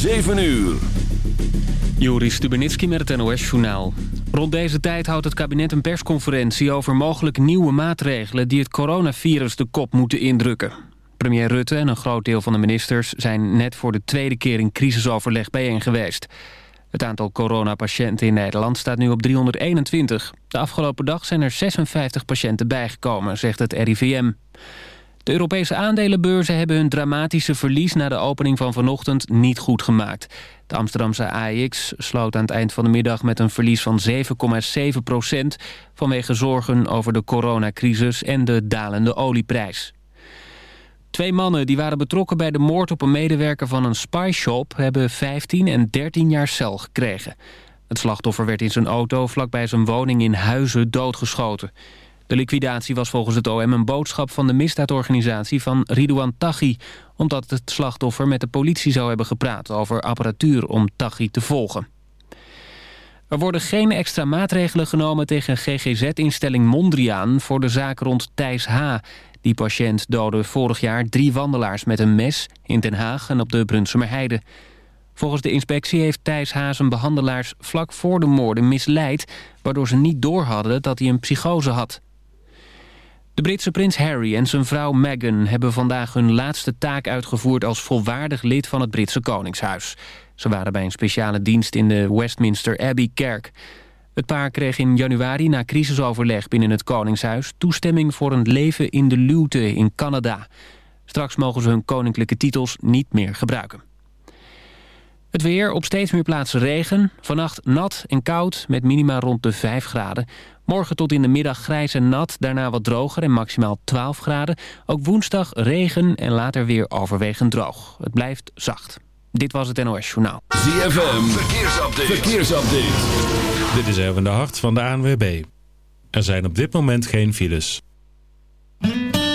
7 uur. Joris Stubenitski met het NOS-journaal. Rond deze tijd houdt het kabinet een persconferentie over mogelijk nieuwe maatregelen... die het coronavirus de kop moeten indrukken. Premier Rutte en een groot deel van de ministers zijn net voor de tweede keer in crisisoverleg bijeen geweest. Het aantal coronapatiënten in Nederland staat nu op 321. De afgelopen dag zijn er 56 patiënten bijgekomen, zegt het RIVM. De Europese aandelenbeurzen hebben hun dramatische verlies... na de opening van vanochtend niet goed gemaakt. De Amsterdamse AEX sloot aan het eind van de middag... met een verlies van 7,7 procent... vanwege zorgen over de coronacrisis en de dalende olieprijs. Twee mannen die waren betrokken bij de moord op een medewerker van een spyshop... hebben 15 en 13 jaar cel gekregen. Het slachtoffer werd in zijn auto vlakbij zijn woning in Huizen doodgeschoten. De liquidatie was volgens het OM een boodschap van de misdaadorganisatie van Ridouan Taghi... omdat het slachtoffer met de politie zou hebben gepraat over apparatuur om Taghi te volgen. Er worden geen extra maatregelen genomen tegen GGZ-instelling Mondriaan... voor de zaak rond Thijs H. Die patiënt doodde vorig jaar drie wandelaars met een mes... in Den Haag en op de Brunsumerheide. Volgens de inspectie heeft Thijs H. zijn behandelaars vlak voor de moorden misleid... waardoor ze niet doorhadden dat hij een psychose had. De Britse prins Harry en zijn vrouw Meghan hebben vandaag hun laatste taak uitgevoerd als volwaardig lid van het Britse Koningshuis. Ze waren bij een speciale dienst in de Westminster Abbey-kerk. Het paar kreeg in januari na crisisoverleg binnen het Koningshuis... toestemming voor een leven in de luwte in Canada. Straks mogen ze hun koninklijke titels niet meer gebruiken. Het weer, op steeds meer plaatsen regen. Vannacht nat en koud, met minima rond de 5 graden. Morgen tot in de middag grijs en nat, daarna wat droger en maximaal 12 graden. Ook woensdag regen en later weer overwegend droog. Het blijft zacht. Dit was het NOS Journaal. ZFM, verkeersupdate. verkeersupdate. Dit is even de hart van de ANWB. Er zijn op dit moment geen files.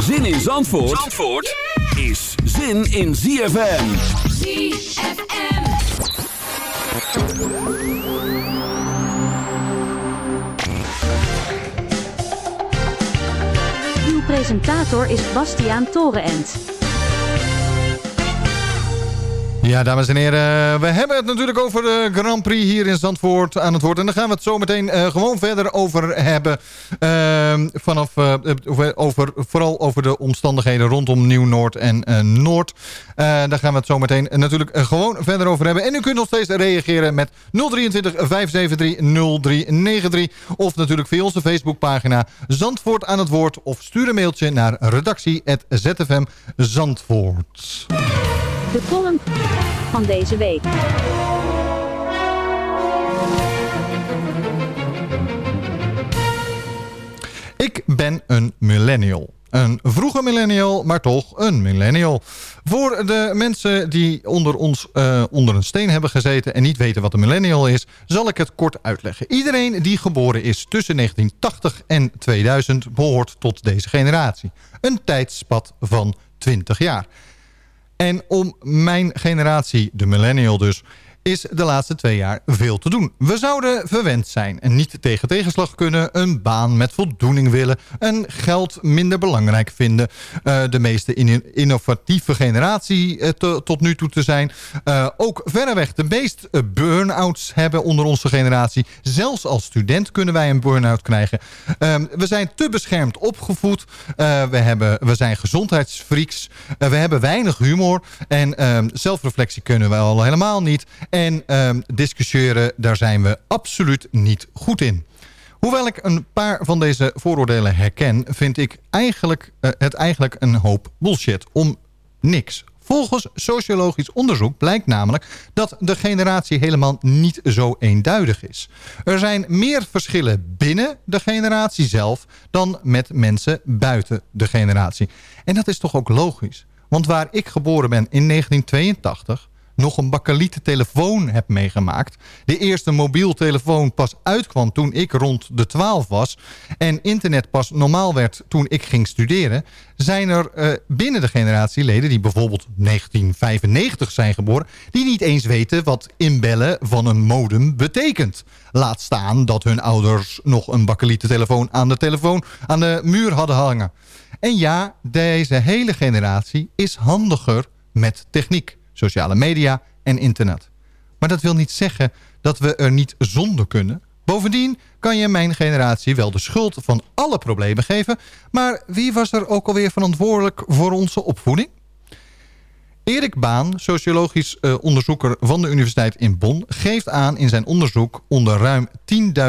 Zin in Zandvoort, Zandvoort is zin in ZFM. ZFM. Uw presentator is Bastiaan Torenent. Ja, dames en heren, we hebben het natuurlijk over de Grand Prix hier in Zandvoort aan het woord. En daar gaan we het zo meteen uh, gewoon verder over hebben. Uh, vanaf, uh, over, vooral over de omstandigheden rondom Nieuw-Noord en uh, Noord. daar gaan we het zo meteen natuurlijk gewoon verder over hebben. En u kunt nog steeds reageren met 023 573 0393. Of natuurlijk via onze Facebookpagina Zandvoort aan het woord. Of stuur een mailtje naar redactie.zfmzandvoort. De column van deze week. Ik ben een millennial. Een vroege millennial, maar toch een millennial. Voor de mensen die onder ons eh, onder een steen hebben gezeten... en niet weten wat een millennial is, zal ik het kort uitleggen. Iedereen die geboren is tussen 1980 en 2000 behoort tot deze generatie. Een tijdspad van 20 jaar. En om mijn generatie, de millennial dus is de laatste twee jaar veel te doen. We zouden verwend zijn en niet tegen tegenslag kunnen... een baan met voldoening willen en geld minder belangrijk vinden... Uh, de meeste in innovatieve generatie te, tot nu toe te zijn. Uh, ook verreweg de meest burn-outs hebben onder onze generatie. Zelfs als student kunnen wij een burn-out krijgen. we zijn te beschermd opgevoed. we, hebben, we zijn gezondheidsfreaks. we hebben weinig humor. En zelfreflectie kunnen we al helemaal niet... En um, discussiëren, daar zijn we absoluut niet goed in. Hoewel ik een paar van deze vooroordelen herken... vind ik eigenlijk, uh, het eigenlijk een hoop bullshit om niks. Volgens sociologisch onderzoek blijkt namelijk dat de generatie helemaal niet zo eenduidig is. Er zijn meer verschillen binnen de generatie zelf dan met mensen buiten de generatie. En dat is toch ook logisch. Want waar ik geboren ben in 1982 nog een bakkelieten telefoon heb meegemaakt. De eerste mobiel telefoon pas uitkwam toen ik rond de 12 was... en internet pas normaal werd toen ik ging studeren... zijn er uh, binnen de generatieleden die bijvoorbeeld 1995 zijn geboren... die niet eens weten wat inbellen van een modem betekent. Laat staan dat hun ouders nog een bakkelieten telefoon aan de telefoon aan de muur hadden hangen. En ja, deze hele generatie is handiger met techniek sociale media en internet. Maar dat wil niet zeggen dat we er niet zonder kunnen. Bovendien kan je mijn generatie wel de schuld van alle problemen geven... maar wie was er ook alweer verantwoordelijk voor onze opvoeding? Erik Baan, sociologisch uh, onderzoeker van de Universiteit in Bonn... geeft aan in zijn onderzoek onder ruim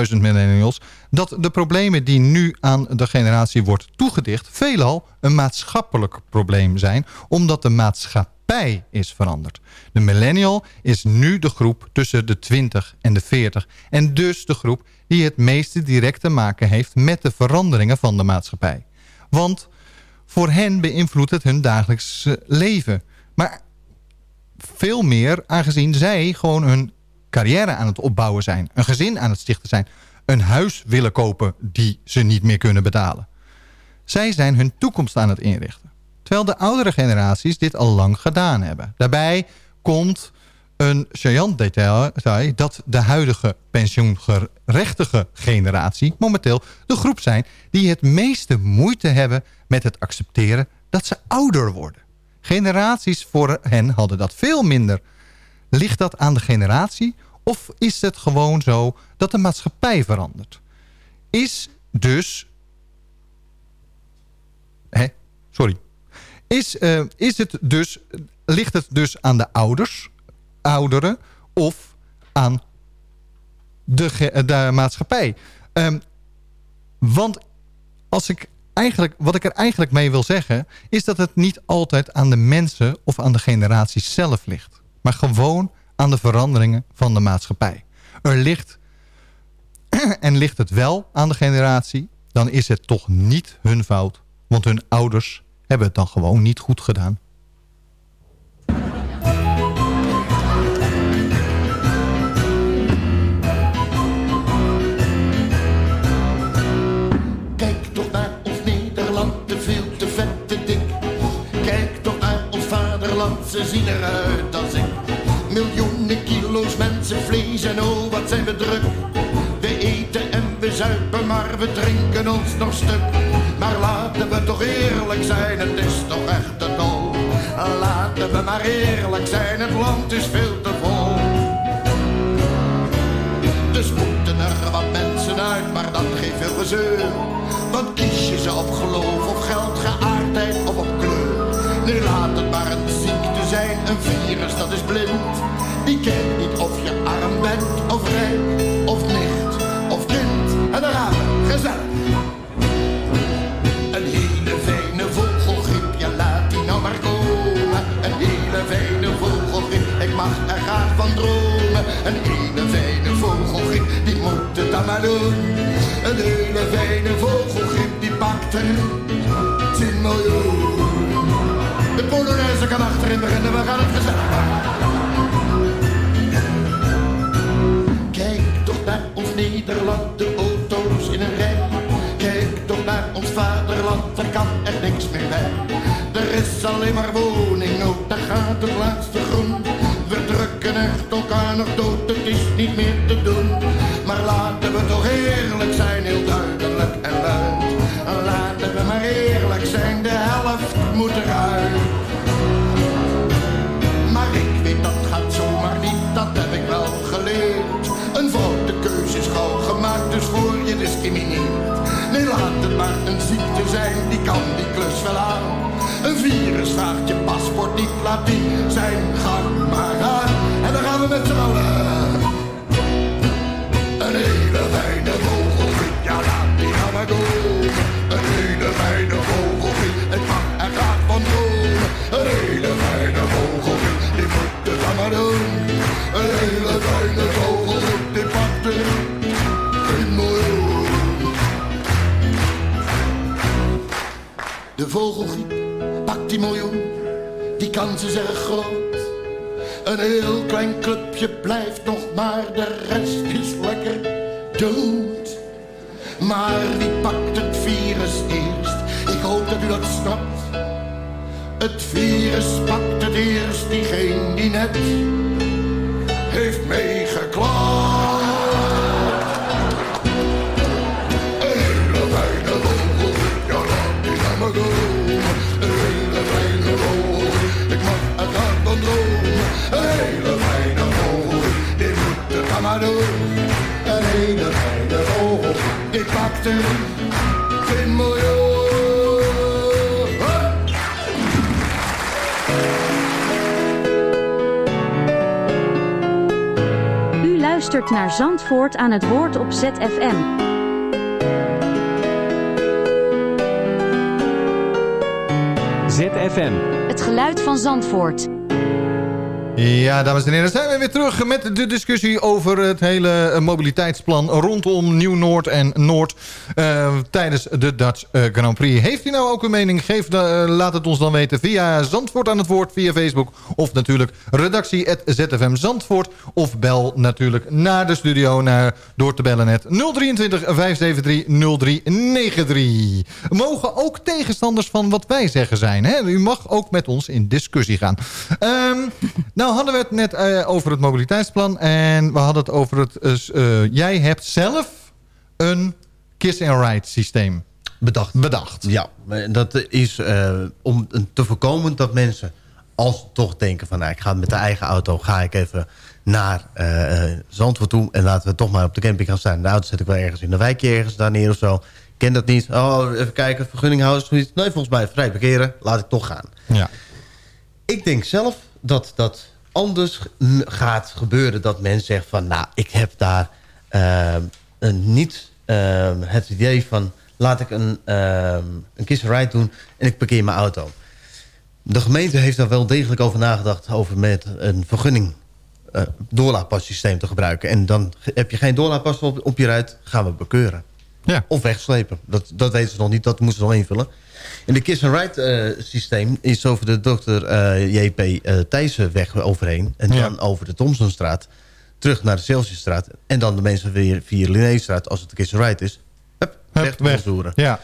10.000 millennials... dat de problemen die nu aan de generatie wordt toegedicht... veelal een maatschappelijk probleem zijn... omdat de maatschappij is veranderd. De millennial is nu de groep tussen de 20 en de 40. En dus de groep die het meeste direct te maken heeft met de veranderingen van de maatschappij. Want voor hen beïnvloedt het hun dagelijks leven. Maar veel meer aangezien zij gewoon hun carrière aan het opbouwen zijn. Een gezin aan het stichten zijn. Een huis willen kopen die ze niet meer kunnen betalen. Zij zijn hun toekomst aan het inrichten terwijl de oudere generaties dit al lang gedaan hebben. Daarbij komt een saillant detail dat de huidige pensioengerechtige generatie momenteel de groep zijn die het meeste moeite hebben met het accepteren dat ze ouder worden. Generaties voor hen hadden dat veel minder. Ligt dat aan de generatie of is het gewoon zo dat de maatschappij verandert? Is dus... Hè? Sorry, is, uh, is het dus, ligt het dus aan de ouders, ouderen of aan de, de maatschappij? Um, want als ik eigenlijk, wat ik er eigenlijk mee wil zeggen... is dat het niet altijd aan de mensen of aan de generatie zelf ligt. Maar gewoon aan de veranderingen van de maatschappij. Er ligt, en ligt het wel aan de generatie... dan is het toch niet hun fout. Want hun ouders hebben het dan gewoon niet goed gedaan. Kijk toch naar ons Nederland, te veel te vet, te dik. Kijk toch naar ons vaderland, ze zien eruit als ik. Miljoenen kilo's mensen, vlees en oh, wat zijn we druk. We eten en we zuipen, maar we drinken ons nog stuk. Maar laten we toch eerlijk zijn, het is toch echt te dol. Laten we maar eerlijk zijn, het land is veel te vol. Dus moeten er wat mensen uit, maar dat geeft veel gezeur. Want kies je ze op geloof of geld, geaardheid of op kleur. Nu laat het maar een ziekte zijn, een virus dat is blind. Die kent niet of je arm bent, of rijk, of nicht, of kind. En gaan we, gezellig. Van dromen. Een hele fijne vogelgriep, die moet het dan maar doen. Een hele fijne vogelgriep, die pakt er 10 miljoen. De Polonaise kan achterin beginnen, we gaan het gezellig. Kijk toch naar ons Nederland, de auto's in een rij. Kijk toch naar ons vaderland, er kan er niks meer bij. Er is alleen maar woningnood, daar gaat het laatste groen. Drukken echt elkaar nog dood, het is niet meer te doen. Maar laten we toch eerlijk zijn, heel duidelijk en luid. Laten we maar eerlijk zijn, de helft moet eruit. Maar ik weet dat gaat zomaar niet, dat heb ik wel geleerd. Een foute keuze is gauw gemaakt, dus voor je discrimineert. Nee, laat het maar een ziekte zijn, die kan die klus wel aan. Een virus vraagt je paspoort niet, laat die zijn gang maar gaan. En dan gaan we met z'n allen. Een hele fijne vogelgriep, ja laat die gaan maar komen. Een hele fijne vogelgriep, ik mag er graag van dromen. Een hele fijne vogelgriep, die moet het dan maar doen. Een hele fijne vogelgriep, die pakt er miljoen. De vogelgriep die miljoen, die kans is erg groot. Een heel klein clubje blijft nog, maar de rest is lekker dood. Maar wie pakt het virus eerst? Ik hoop dat u dat snapt. Het virus pakt het eerst diegene die net heeft meegeklapt. Vogelgriep, die pakt 10 miljoen. Hup! U luistert naar Zandvoort aan het woord op ZFM. ZFM. Het geluid van Zandvoort. Ja, dames en heren, zijn we weer terug met de discussie over het hele eh, mobiliteitsplan rondom Nieuw-Noord en Noord eh, tijdens de Dutch eh, Grand Prix. Heeft u nou ook een mening? Geef eh, laat het ons dan weten via Zandvoort aan het woord, via Facebook of natuurlijk redactie.zfm Zandvoort of bel natuurlijk naar de studio naar, door te bellen net 023 573 0393. Mogen ook tegenstanders van wat wij zeggen zijn. Hè? U mag ook met ons in discussie gaan. Ehm, nou hadden we het net eh, over het mobiliteitsplan. En we hadden het over het... jij hebt zelf een kiss-and-ride systeem bedacht. bedacht. Ja, dat is eh, om te voorkomen dat mensen... als ze toch denken van... Nou, ik ga met de eigen auto ga ik even naar eh, Zandvoort toe... en laten we toch maar op de camping gaan staan. De auto zet ik wel ergens in de wijkje ergens daar neer of zo. Ik ken dat niet. Oh, even kijken, vergunninghouders. zoiets. Nee, volgens mij vrij parkeren. Laat ik toch gaan. Ja. Ik denk zelf dat dat anders gaat gebeuren. Dat men zegt van, nou, ik heb daar een niet het idee van... laat ik een, uh, een kiss ride doen en ik parkeer mijn auto. De gemeente heeft daar wel degelijk over nagedacht... over met een vergunning eh doorlaatpassysteem te gebruiken. En dan heb je geen doorlaatpas op, op je ruit, gaan we bekeuren. Ja. Of wegslepen. Dat, dat weten ze nog niet, dat moeten ze nog invullen. In de Kiss and Ride eh, systeem is over de Dr. eh, J.P. eh Thijssenweg overheen. En dan over de Thomsonstraat. Terug naar de Celsiusstraat. En dan de mensen weer via Linnéestraat, als het de Kiss and Ride is. Hup, weg, weg. weg. Ja.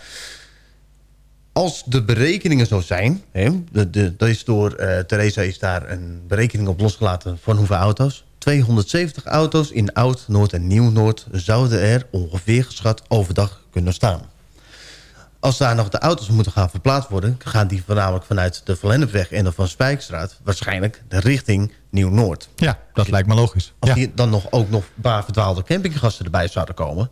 Als de berekeningen zo zijn... Hè, de, de, dat is door eh Theresa is daar een berekening op losgelaten... van hoeveel auto's? 270 auto's in Oud, Noord en Nieuw-Noord... zouden er ongeveer geschat overdag kunnen staan. Als daar nog de auto's moeten gaan verplaatst worden... gaan die voornamelijk vanuit de Verlennepweg en de Van Spijkstraat... waarschijnlijk de richting Nieuw-Noord. Ja, dat lijkt me logisch. Als Ja. hier dan nog ook nog een paar verdwaalde campinggasten erbij zouden komen...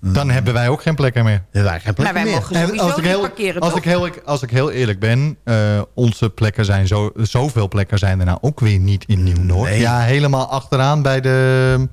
Dan hebben wij ook geen plekken meer. Hebben wij geen plekken Maar wij meer. sowieso als ik heel, parkeren, als ik heel, als ik heel eerlijk ben, eh, onze plekken zijn zo, zoveel plekken zijn er nou ook weer niet in Nieuw-Noord. Nee. Ja, helemaal achteraan bij de,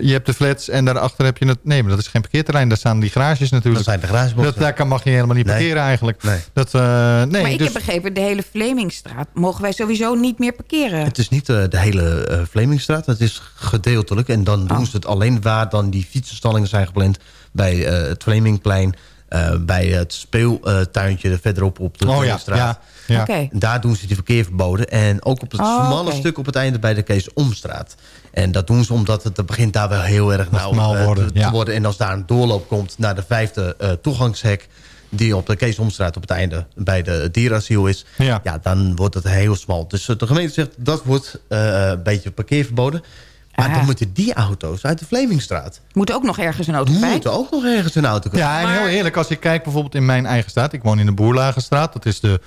je hebt de flats en daarachter heb je het... Nee, maar dat is geen parkeerterrein. Daar staan die garages natuurlijk. Dat zijn de garageboxen. Dat, daar kan, mag je helemaal niet Nee. parkeren eigenlijk. Nee. Dat, eh, nee, maar ik dus, heb begrepen, de hele Vlemingstraat mogen wij sowieso niet meer parkeren. Het is niet eh, de hele eh Vlemingstraat, het is gedeeltelijk. En dan doen ze het alleen waar dan die fietsenstallingen zijn gepland... bij eh, het Vlemingplein, eh, bij het speeltuintje verderop op de Oh ja, Vlemingstraat. Ja. Daar doen ze die verkeer verboden. En ook op het Oh, smalle stuk op het einde bij de Kees Omstraat. En dat doen ze omdat het er begint daar wel heel erg nauw eh, worden, te, worden. En als daar een doorloop komt naar de vijfde eh, toegangshek... die op de Kees Omstraat op het einde bij de dierasiel is... Ja. dan wordt het heel smal. Dus eh, de gemeente zegt dat wordt eh, een beetje parkeerverboden. Maar Ah. dan moeten die auto's uit de Vlemingstraat... Moet ook nog ergens een auto bij. moeten ook nog ergens een auto komen. Ja, en heel eerlijk, als ik kijk bijvoorbeeld in mijn eigen straat. Ik woon in de Boerlagenstraat. Dat is de,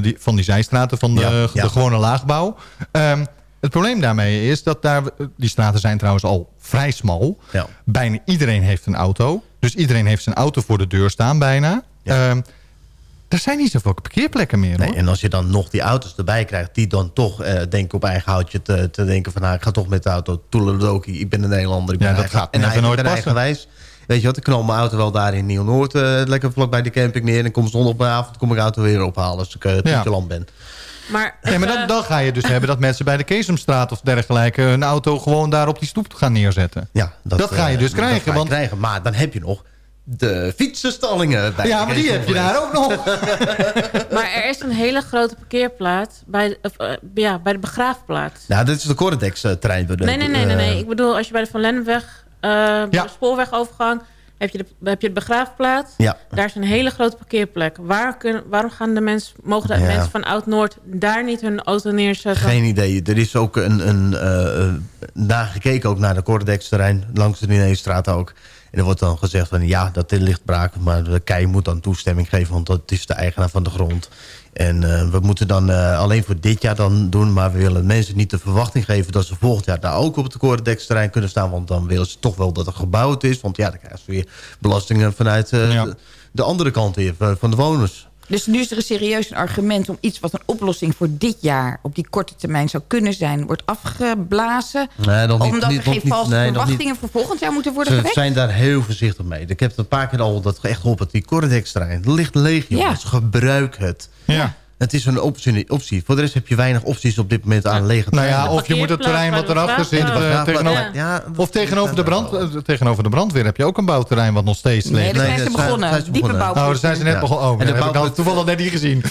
die, van die zijstraten van de, Ja, ja. de gewone laagbouw. Ehm, het probleem daarmee is dat daar... Die straten zijn trouwens al vrij smal. Ja. Bijna iedereen heeft een auto. Dus iedereen heeft zijn auto voor de deur staan bijna. Ja. Ehm, er zijn niet zoveel parkeerplekken meer hoor. Nee, en als je dan nog die auto's erbij krijgt... die dan toch eh denken op eigen houtje te, te denken van... Nou, ik ga toch met de auto toeledoki. Ik ben een Nederlander. Ik ben Ja, dat eigen, gaat en never eigen, nooit en passen. eigenwijs. Weet je wat, ik knal mijn auto wel daar in Nieuw-Noord... eh, lekker vlak bij de camping neer. En kom zondagavond kom ik de auto weer ophalen... als ik uh, Ja. land ben. Maar, Nee, maar dan, dan ga je dus hebben dat mensen bij de Keesomstraat of dergelijke... hun auto gewoon daar op die stoep gaan neerzetten. Ja, Dat ga je eh, dus dat krijgen, ga je want- krijgen. Maar dan heb je nog de fietsenstallingen. Bij Ja, de maar die heb je daar ook nog. maar er is een hele grote parkeerplaats bij, of, eh, ja, bij de begraafplaats. Nou, dit is de Corredex-terrein. Nee, nee, nee, nee, nee. Ik bedoel, als je bij de Van Lennepweg, eh, Ja. de spoorwegovergang... Heb je, de, heb je de begraafplaats. Ja. Daar is een hele grote parkeerplek. Waar waarom gaan de mensen, mogen de Ja. mensen van Oud-Noord daar niet hun auto neerzetten? Geen idee. Er is ook een, een eh, nagekeken ook naar de Cordex-terrein, langs de Linnéestraat ook. En er wordt dan gezegd van ja, dat dit ligt braak, maar de KEI moet dan toestemming geven, want dat is de eigenaar van de grond. En eh, we moeten dan eh, alleen voor dit jaar dan doen, maar we willen mensen niet de verwachting geven dat ze volgend jaar daar ook op het Cordex-terrein kunnen staan, want dan willen ze toch wel dat er gebouwd is, want ja, dan krijgen ze weer belastingen vanuit eh, Ja. de, de andere kant weer, van de woners. Dus nu is er een serieus een argument om iets wat een oplossing voor dit jaar... op die korte termijn zou kunnen zijn, wordt afgeblazen. Nee, nog niet- omdat niet- er nog geen niet- valse nee, verwachtingen voor volgend jaar moeten worden Ze gewekt. zijn daar heel voorzichtig mee. Ik heb het een paar keer al dat echt geholpen. Die Corredex-terrein, dat ligt leeg, jongens. Gebruik het. Ja. Het is een optie, optie. Voor de rest heb je weinig opties op dit moment aan lege Nou ja, terreinen. of je moet het terrein wat erachter zit... De tegenover, Ja, of tegenover de, brand, eh, tegenover de brandweer heb je ook een bouwterrein wat nog steeds leeg Nee, daar zijn Nee, ze dat zijn- begonnen. zijn ze Diepe begonnen. bouw. Oh, daar zijn ze net begonnen. Oh, En dat de heb ik bouwput- toevallig net niet gezien.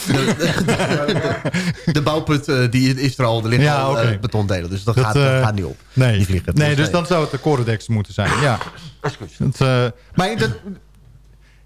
De bouwput eh, die is er al. Er liggen Ja, al eh, betondelen. Dus dat, Dat, gaat, dat gaat niet op. Nee, Die vliegen. nee dus dan zou het de Corredex moeten zijn. Ja. Het, eh, maar dat,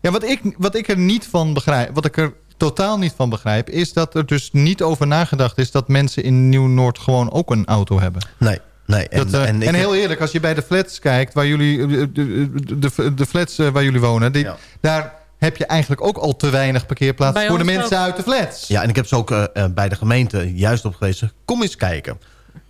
ja, wat, ik, wat ik er niet van begrijp, wat ik er totaal niet van begrijp, is dat er dus niet over nagedacht is dat mensen in Nieuw-Noord gewoon ook een auto hebben. Nee, nee. En, Dat, eh, en en, heel eerlijk, als je bij de flats kijkt, waar jullie, eh, de, de, flats eh, waar jullie wonen, die, Ja. daar heb je eigenlijk ook al te weinig parkeerplaatsen voor de mensen ook. uit de flats. Ja, en ik heb ze ook bij de gemeente juist op gewezen. Kom eens kijken.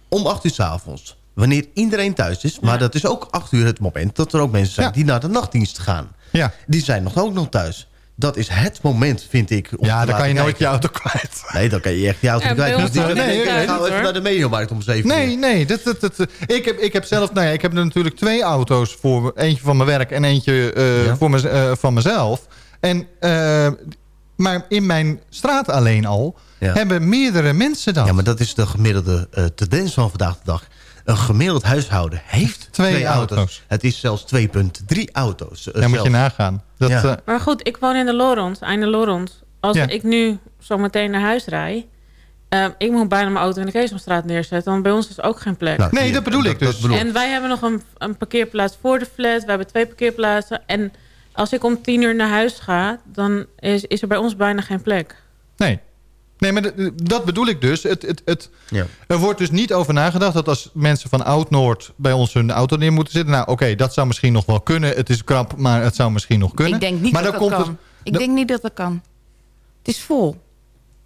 Om 8 uur s avonds. Wanneer iedereen thuis is. Maar dat is ook 8 uur het moment dat er ook mensen zijn Ja. die naar de nachtdienst gaan. Ja, Die zijn nog ook nog thuis. Dat is het moment, vind ik. Om ja dan kan je nooit je auto kwijt. Nee, dan kan je echt je auto Ja, kwijt. Dus nee, nee, Nee, Ga nee, even naar de mediamarkt om 7 Nee, uur. nee. Dat, dat, dat, ik, heb, ik heb zelf, nou ja, ik heb er natuurlijk twee auto's voor. Eentje van mijn werk en eentje eh, Ja. voor mez- eh, van mezelf. En, eh, maar in mijn straat alleen al Ja. hebben meerdere mensen dat. Ja, maar dat is de gemiddelde eh, tendens van vandaag de dag. Een gemiddeld huishouden heeft Twee twee, auto's. auto's. Het is zelfs 2,3 auto's. eh, Daar moet je nagaan. Dat, Ja. eh, Maar goed, ik woon in de Lorond, einde Lorond. Als Ja. ik nu zo meteen naar huis rijd... eh, ik moet bijna mijn auto in de Keesomstraat neerzetten... want bij ons is ook geen plek. Nou, Nee, je, dat bedoel ik dus. bedoel. En wij hebben nog een, een parkeerplaats voor de flat. We hebben twee parkeerplaatsen. En als ik om tien uur naar huis ga... dan is, is er bij ons bijna geen plek. nee. Nee, maar dat bedoel ik dus. Het, het, het, Ja. er wordt dus niet over nagedacht dat als mensen van Oud-Noord bij ons hun auto neer moeten zitten. Nou, oké, dat zou misschien nog wel kunnen. Het is krap, maar het zou misschien nog kunnen. Ik denk niet maar dat dat dat komt kan. het- Ik denk niet dat dat kan. Het is vol.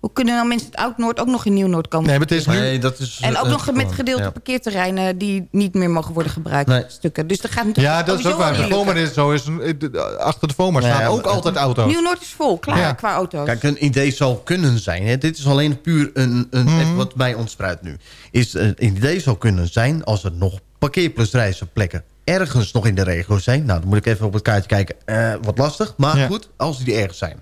Hoe kunnen nou mensen uit Oud-Noord ook nog in Nieuw-Noord komen? Nee, maar het is nu... Nee, dat is, En ook eh, nog met gedeelte ja. parkeerterreinen die niet meer mogen worden gebruikt. Nee. Stukken. Dus dat gaat natuurlijk Ja, dat is ook waar. De. FOMA is zo. Is, een- achter de FOMA staan ja, ook altijd auto's. Nieuw-Noord is vol, klaar, Ja. qua auto's. Kijk, een idee zou kunnen zijn. Hè. Dit is alleen puur een, een, Mhm. wat bij ons spruit nu. Is, eh, een idee zou kunnen zijn als er nog parkeerplusreizenplekken ergens nog in de regio zijn. Nou, dan moet ik even op het kaartje kijken. Eh, wat lastig, maar Ja. goed, als die ergens zijn.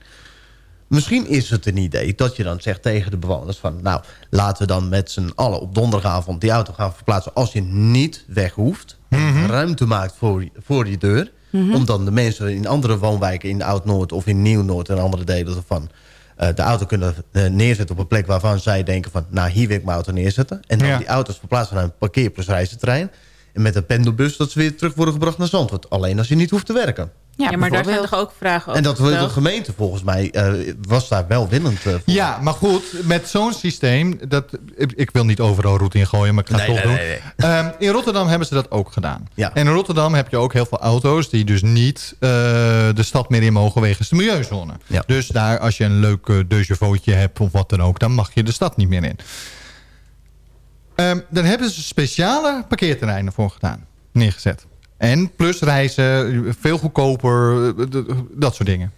Misschien is het een idee dat je dan zegt tegen de bewoners van... nou, laten we dan met z'n allen op donderdagavond die auto gaan verplaatsen... als je niet weg hoeft. Mhm. Ruimte maakt voor, voor je deur. Mhm. Om dan de mensen in andere woonwijken in Oud-Noord... of in Nieuw-Noord en andere delen ervan... eh, de auto kunnen eh, neerzetten op een plek waarvan zij denken van... nou, hier wil ik mijn auto neerzetten. En dan Ja. die auto's verplaatsen naar een parkeerplusreizenterrein. En met een pendelbus dat ze weer terug worden gebracht naar Zandvoort. Alleen als je niet hoeft te werken. Ja, Ja, maar daar zijn toch ook vragen over En dat wil de gemeente volgens mij eh, was daar wel willend eh, voor. Ja, maar goed, met zo'n systeem... Dat, ik, ik wil niet overal route ingooien, maar ik ga het Nee, toch nee, doen. nee, nee. Ehm, in Rotterdam hebben ze dat ook gedaan. Ja. En in Rotterdam heb je ook heel veel auto's... die dus niet eh, de stad meer in mogen wegens de milieuzone. Ja. Dus daar, als je een leuk uh, hebt of wat dan ook... dan mag je de stad niet meer in. Ehm, dan hebben ze speciale parkeerterreinen voor gedaan. Neergezet. En plus reizen, veel goedkoper, eh, dat soort dingen.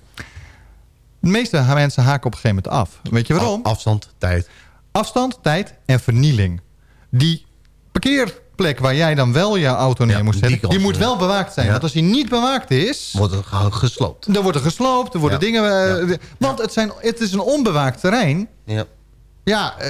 De meeste mensen haken op een gegeven moment af. Weet je waarom? Afstand, tijd. Afstand, tijd en vernieling. Die parkeerplek waar jij dan wel je auto neer Ja, moet die zetten... kant, die moet ja. wel bewaakt zijn. Ja. Want als die niet bewaakt is... Wordt het ge- gesloopt. dan wordt er gesloopt, er worden Ja. dingen... eh, Want het, zijn, het is een onbewaakt terrein. Ja. Ja, eh,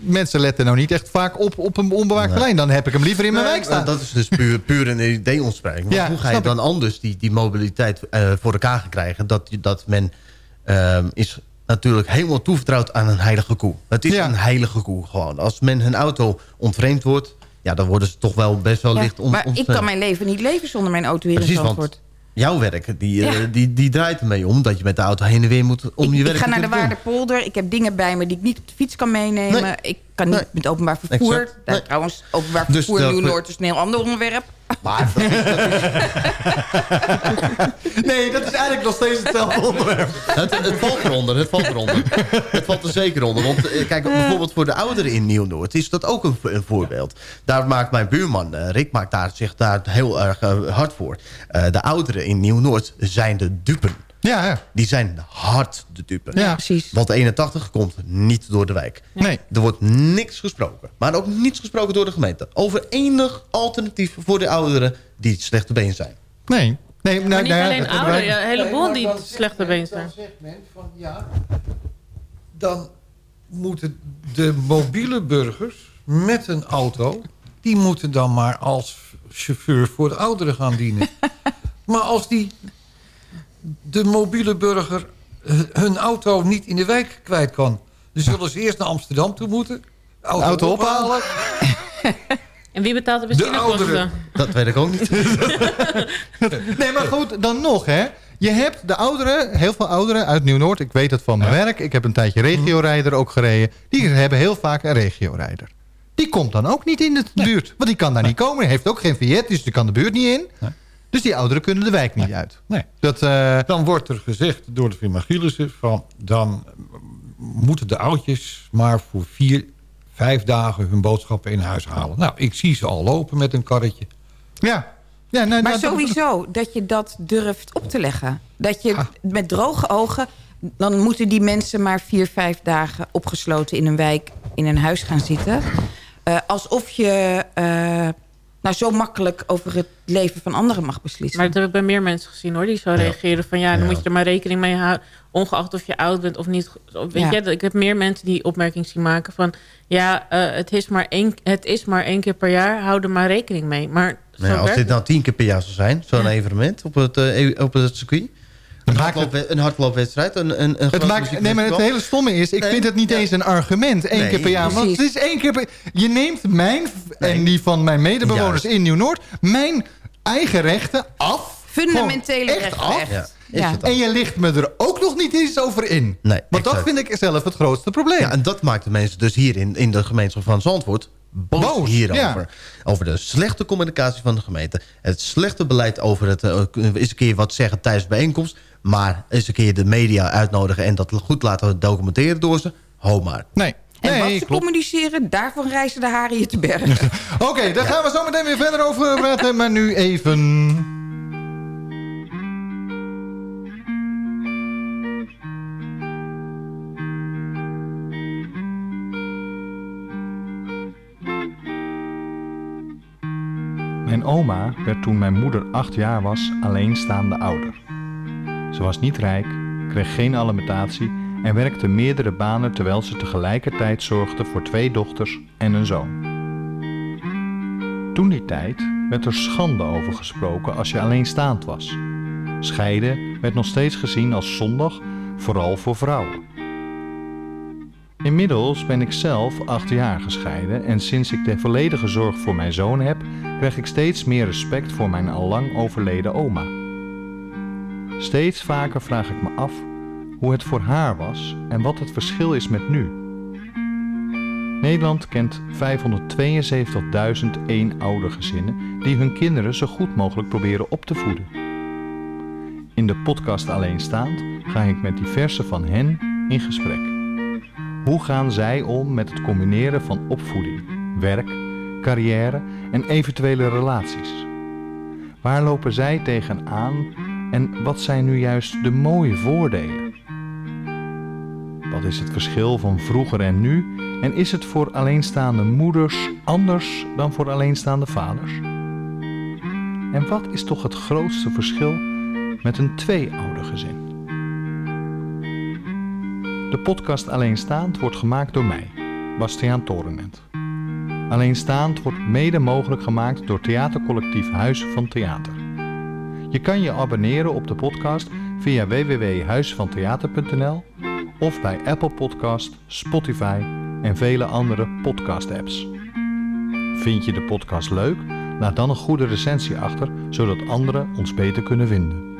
mensen letten nou niet echt vaak op, op een onbewaakt Nee. terrein. Dan heb ik hem liever in mijn Nee, wijk staan. Dat is dus puur, puur een idee-ontspreiding. Want Ja, hoe ga je dan anders die, die mobiliteit eh, voor elkaar krijgen? Dat, dat men ehm, is natuurlijk helemaal toevertrouwd aan een heilige koe. Het is Ja. een heilige koe gewoon. Als men hun auto ontvreemd wordt... Ja, dan worden ze toch wel best wel Ja, licht on, maar ik kan mijn leven niet leven zonder mijn auto hier Precies, in want Zandvoort. Jouw werk, die, eh, die, die draait ermee om... dat je met de auto heen en weer moet om je werk ik ga te naar de doen. Waardepolder. Ik heb dingen bij me die ik niet op de fiets kan meenemen. Nee. Ik kan niet Nee. met openbaar vervoer. Exact. Daar, Nee. Trouwens, openbaar Dus vervoer Nieuw-Noord is een heel ander onderwerp. Maar dat is- dat is- Nee, dat is eigenlijk nog steeds hetzelfde onderwerp. het, het valt eronder, het valt eronder. Het valt er zeker onder. Want eh, kijk, bijvoorbeeld voor de ouderen in Nieuw-Noord is dat ook een, een voorbeeld. Daar maakt mijn buurman, eh, Rick, maakt daar, zich daar heel erg eh, hard voor. Eh, de ouderen in Nieuw-Noord zijn de dupen. Ja, ja. Die zijn hard de dupen. Ja. Precies. Want de 81 komt niet door de wijk. Nee. Er wordt niks gesproken. Maar ook niets gesproken door de gemeente. Over enig alternatief voor de ouderen die slechte been zijn. Nee. nee nou, Maar niet nou ja, alleen ouderen, ja, een heleboel die slechte been zijn. Dan zegt men van ja, dan moeten de mobiele burgers met een auto... die moeten dan maar als chauffeur voor de ouderen gaan dienen. maar als die de mobiele burger hun auto niet in de wijk kwijt kan... dan zullen ze eerst naar Amsterdam toe moeten... de auto, Auto ophalen. En wie betaalt de benzinekosten? Dat weet ik ook niet. Nee, maar goed, dan nog, hè. Je hebt de ouderen, heel veel ouderen uit Nieuw-Noord. Ik weet het van mijn werk. Ik heb een tijdje regiorijder ook gereden. Die hebben heel vaak een regiorijder. Die komt dan ook niet in de buurt. Want die kan daar niet komen. Hij heeft ook geen vignet, dus die kan de buurt niet in. Dus die ouderen kunnen de wijk niet uit. Nee. Dat, eh, Dan wordt er gezegd door de firma Gielissen van... dan moeten de oudjes maar voor vier, vijf dagen hun boodschappen in huis halen. Nou, ik zie ze al lopen met een karretje. ja. ja nou, Maar nou, dat- sowieso dat je dat durft op te leggen. Dat je met droge ogen... dan moeten die mensen maar vier, vijf dagen opgesloten in een wijk... in een huis gaan zitten. Eh, alsof je eh, nou, zo makkelijk over het leven van anderen mag beslissen. Maar dat heb ik bij meer mensen gezien hoor. Die zo reageren van ja, dan moet je er maar rekening mee houden. Ongeacht of je oud bent of niet. Weet Ja. je, ik heb meer mensen die opmerking zien maken van... ja, eh, het, is maar één, het is maar één keer per jaar. Hou er maar rekening mee. Maar zo Nou ja, als werkt dit nou tien keer per jaar zou zijn, zo'n evenement op het, eh, op het circuit. Een, hardloopwe- een hardloopwedstrijd. Een, een, een Het maakt, nee, maar het hele stomme is... ik Nee, vind het niet ja. eens een argument. één Nee, keer per jaar. Want het is één keer per... Je neemt mijn en die van mijn medebewoners Juist. in Nieuw-Noord... mijn eigen rechten af. Fundamentele rechten, af. Ja, het. En je ligt me er ook nog niet eens over in. Nee, Want dat vind ik zelf het grootste probleem. Ja, en dat maakt de mensen dus hier in, in de gemeenschap van Zandvoort boos, hierover. Over de slechte communicatie van de gemeente. Het slechte beleid over het... eh, eens een keer wat zeggen tijdens bijeenkomst. Maar eens een keer de media uitnodigen... en dat goed laten documenteren door ze. Ho maar. Nee. En wat Nee, ze klopt. communiceren, daarvan reizen de haren je te bergen. Oké, daar gaan we zo meteen weer verder over praten. Maar nu even... Mijn oma werd toen mijn moeder acht jaar was alleenstaande ouder. Ze was niet rijk, kreeg geen alimentatie en werkte meerdere banen terwijl ze tegelijkertijd zorgde voor twee dochters en een zoon. Toen die tijd werd er schande over gesproken als je alleenstaand was. Scheiden werd nog steeds gezien als zondig, vooral voor vrouwen. Inmiddels ben ik zelf acht jaar gescheiden en sinds ik de volledige zorg voor mijn zoon heb, krijg ik steeds meer respect voor mijn allang overleden oma. Steeds vaker vraag ik me af hoe het voor haar was en wat het verschil is met nu. Nederland kent 572.000 eenoudergezinnen die hun kinderen zo goed mogelijk proberen op te voeden. In de podcast Alleenstaand ga ik met diverse van hen in gesprek. Hoe gaan zij om met het combineren van opvoeding, werk, carrière en eventuele relaties? Waar lopen zij tegenaan en wat zijn nu juist de mooie voordelen? Wat is het verschil van vroeger en nu en is het voor alleenstaande moeders anders dan voor alleenstaande vaders? En wat is toch het grootste verschil met een tweeoudergezin? De podcast Alleenstaand wordt gemaakt door mij, Bastiaan Torenent. Alleenstaand wordt mede mogelijk gemaakt door theatercollectief Huis van Theater. Je kan je abonneren op de podcast via www.huisvantheater.nl of bij Apple Podcast, Spotify en vele andere podcast-apps. Vind je de podcast leuk? Laat dan een goede recensie achter, zodat anderen ons beter kunnen vinden.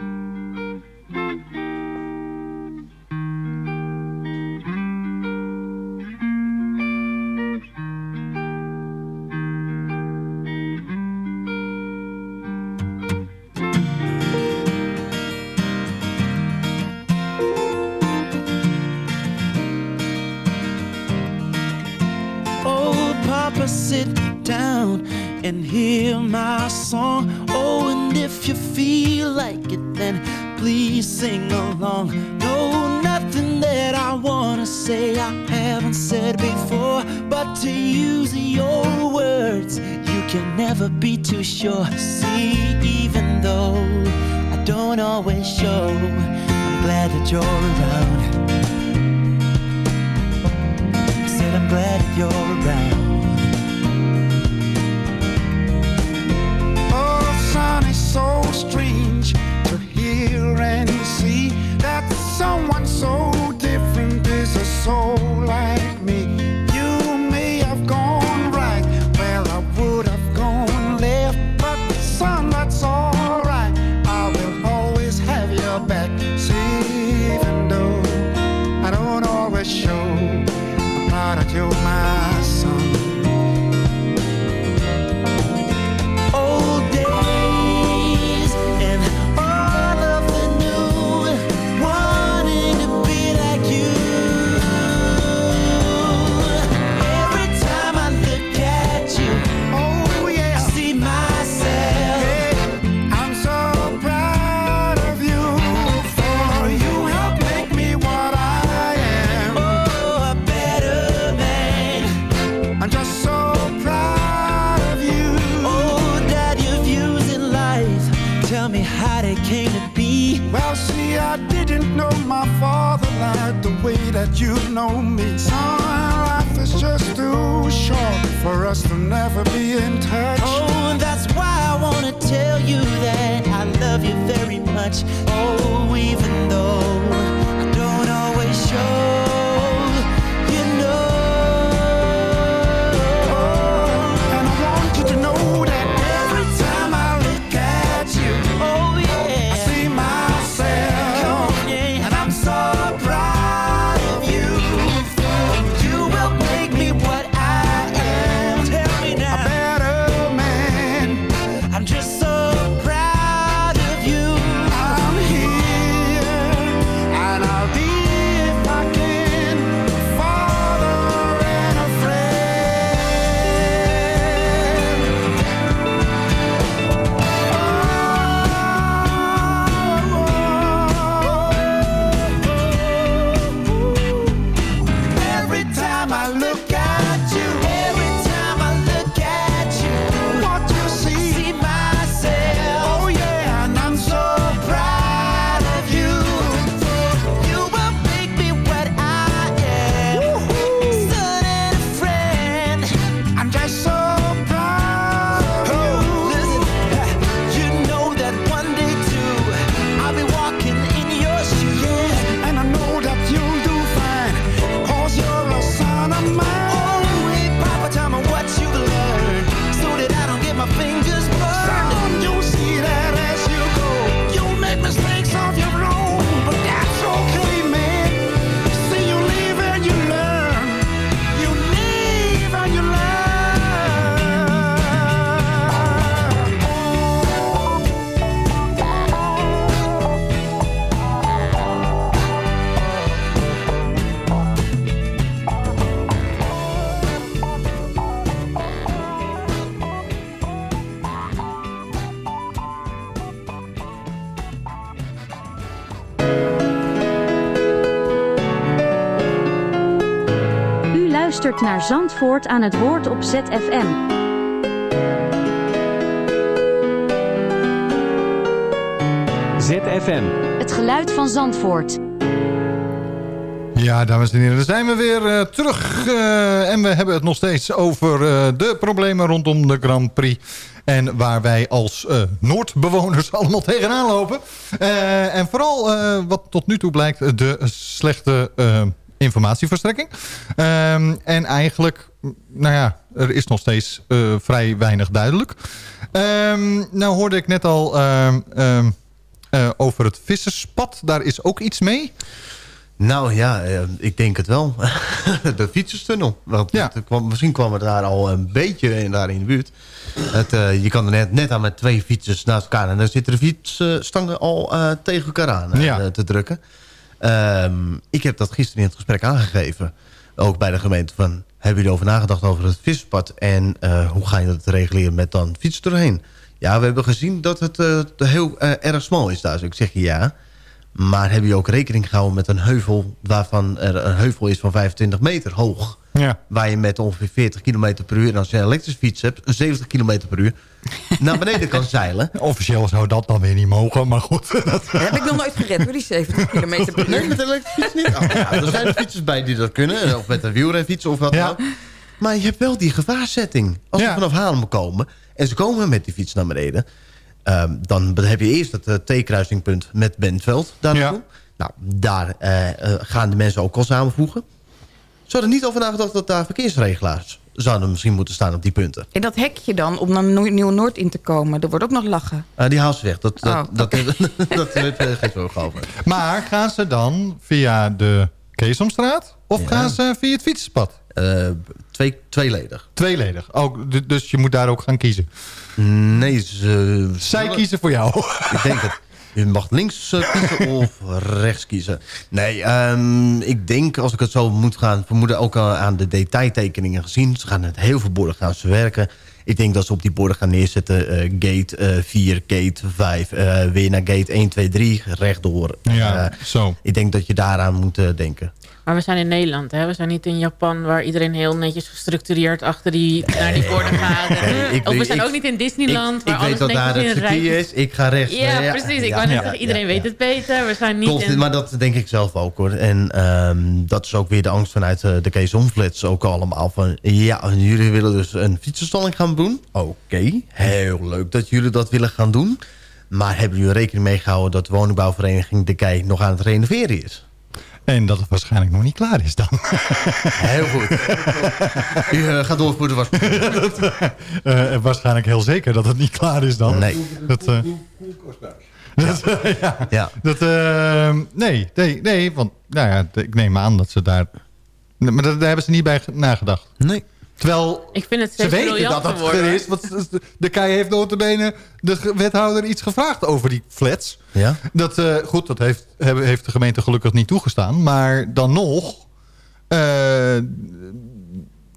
Naar Zandvoort aan het woord op ZFM. ZFM. Het geluid van Zandvoort. Ja, dames en heren, daar zijn we weer eh, terug. eh, en we hebben het nog steeds over eh, de problemen rondom de Grand Prix. En waar wij als eh, Noordbewoners allemaal tegenaan lopen. Eh, en vooral, eh, wat tot nu toe blijkt, de slechte informatieverstrekking. Ehm, en eigenlijk, nou ja, er is nog steeds eh, vrij weinig duidelijk. Ehm, nou hoorde ik net al ehm, eh, over het visserspad. Daar is ook iets mee. Nou ja, eh, ik denk het wel. de fietsenstunnel. Want het kwam, misschien kwam het daar al een beetje in, daar in de buurt. Het, je kan er net, net aan met twee fietsers naast elkaar... en dan zitten de fietsstangen al tegen elkaar aan Ja. te drukken. Ehm, ik heb dat gisteren in het gesprek aangegeven. Ook bij de gemeente van... hebben jullie over nagedacht over het vispad... en eh, hoe ga je dat reguleren met dan fietsen erheen? Ja, we hebben gezien dat het eh, heel eh, erg smal is daar. Dus ik zeg ja... Maar heb je ook rekening gehouden met een heuvel... waarvan er een heuvel is van 25 meter hoog... Ja. waar je met ongeveer 40 km per uur... en als je een elektrische fiets hebt, 70 km per uur... naar beneden kan zeilen. Officieel zou dat dan weer niet mogen, maar goed. Dat... Heb ik nog nooit gered hoor, die 70 kilometer per uur. Nee, met een elektrische fiets niet. Oh, ja, er zijn er fietsers bij die dat kunnen. Of met een wielrenfiets of wat dan ook. Maar je hebt wel die gevaarzetting. Als ze vanaf Haarlem komen... en ze komen met die fiets naar beneden... ehm, dan heb je eerst het eh, T-kruisingpunt met Bentveld daar naartoe. Nou, daar eh, eh, gaan de mensen ook al samenvoegen. Ze hadden niet over nagedacht dat daar verkeersregelaars... zouden misschien moeten staan op die punten. En dat hekje dan, om naar Nieuw- Nieuw-Noord in te komen, er wordt ook nog lachen. Eh, die haal ze weg. Dat, dat, Oh, dat, dat, geen zorgen over. Maar gaan ze dan via de Keesomstraat? Of gaan ze via het fietsenpad? Eh, twee, tweeledig. Tweeledig. Ook, dus je moet daar ook gaan kiezen? Nee, ze... Zij kiezen voor jou. Ik denk het. Je mag links eh, kiezen of rechts kiezen. Nee, ehm, ik denk als ik het zo moet gaan vermoeden... ook al aan de detailtekeningen gezien. Ze gaan met heel veel borden gaan ze werken. Ik denk dat ze op die borden gaan neerzetten... eh, gate eh 4, gate 5, eh, weer naar gate 1, 2, 3, rechtdoor. Ja, zo. Ik denk dat je daaraan moet denken. Maar we zijn in Nederland, hè? We zijn niet in Japan... waar iedereen heel netjes gestructureerd achter die, naar die borden gaat. Nee, ik- of we zijn ik- ook niet in Disneyland... waar ik alles weet dat daar het circuit is. Ik ga rechts. Ja, Nee, precies. Ik ja, wou net ja, zeggen, iedereen ja, weet ja. het beter. We zijn niet Klopt, in... maar dat denk ik zelf ook hoor. En ehm, dat is ook weer de angst vanuit eh, de Keesomflits ook allemaal. Van, ja, jullie willen dus een fietsenstalling gaan doen. Oké, heel leuk dat jullie dat willen gaan doen. Maar hebben jullie rekening mee gehouden dat de woningbouwvereniging De Kei nog aan het renoveren is? En dat het waarschijnlijk nog niet klaar is dan. Heel goed. U eh, gaat door voor de wasmachine. Eh, waarschijnlijk heel zeker dat het niet klaar is dan. Nee. Dat, eh, dat, eh, ja. Ja. Dat, eh, nee, nee, nee, want nou ja, ik neem aan dat ze daar... Maar daar, daar hebben ze niet bij ge- nagedacht. Nee. Terwijl Ik vind het ze weten dat dat er is. Want de- KEI heeft notabene de wethouder iets gevraagd over die flats. Ja? Dat, eh, goed, dat heeft, heeft de gemeente gelukkig niet toegestaan. Maar dan nog... eh,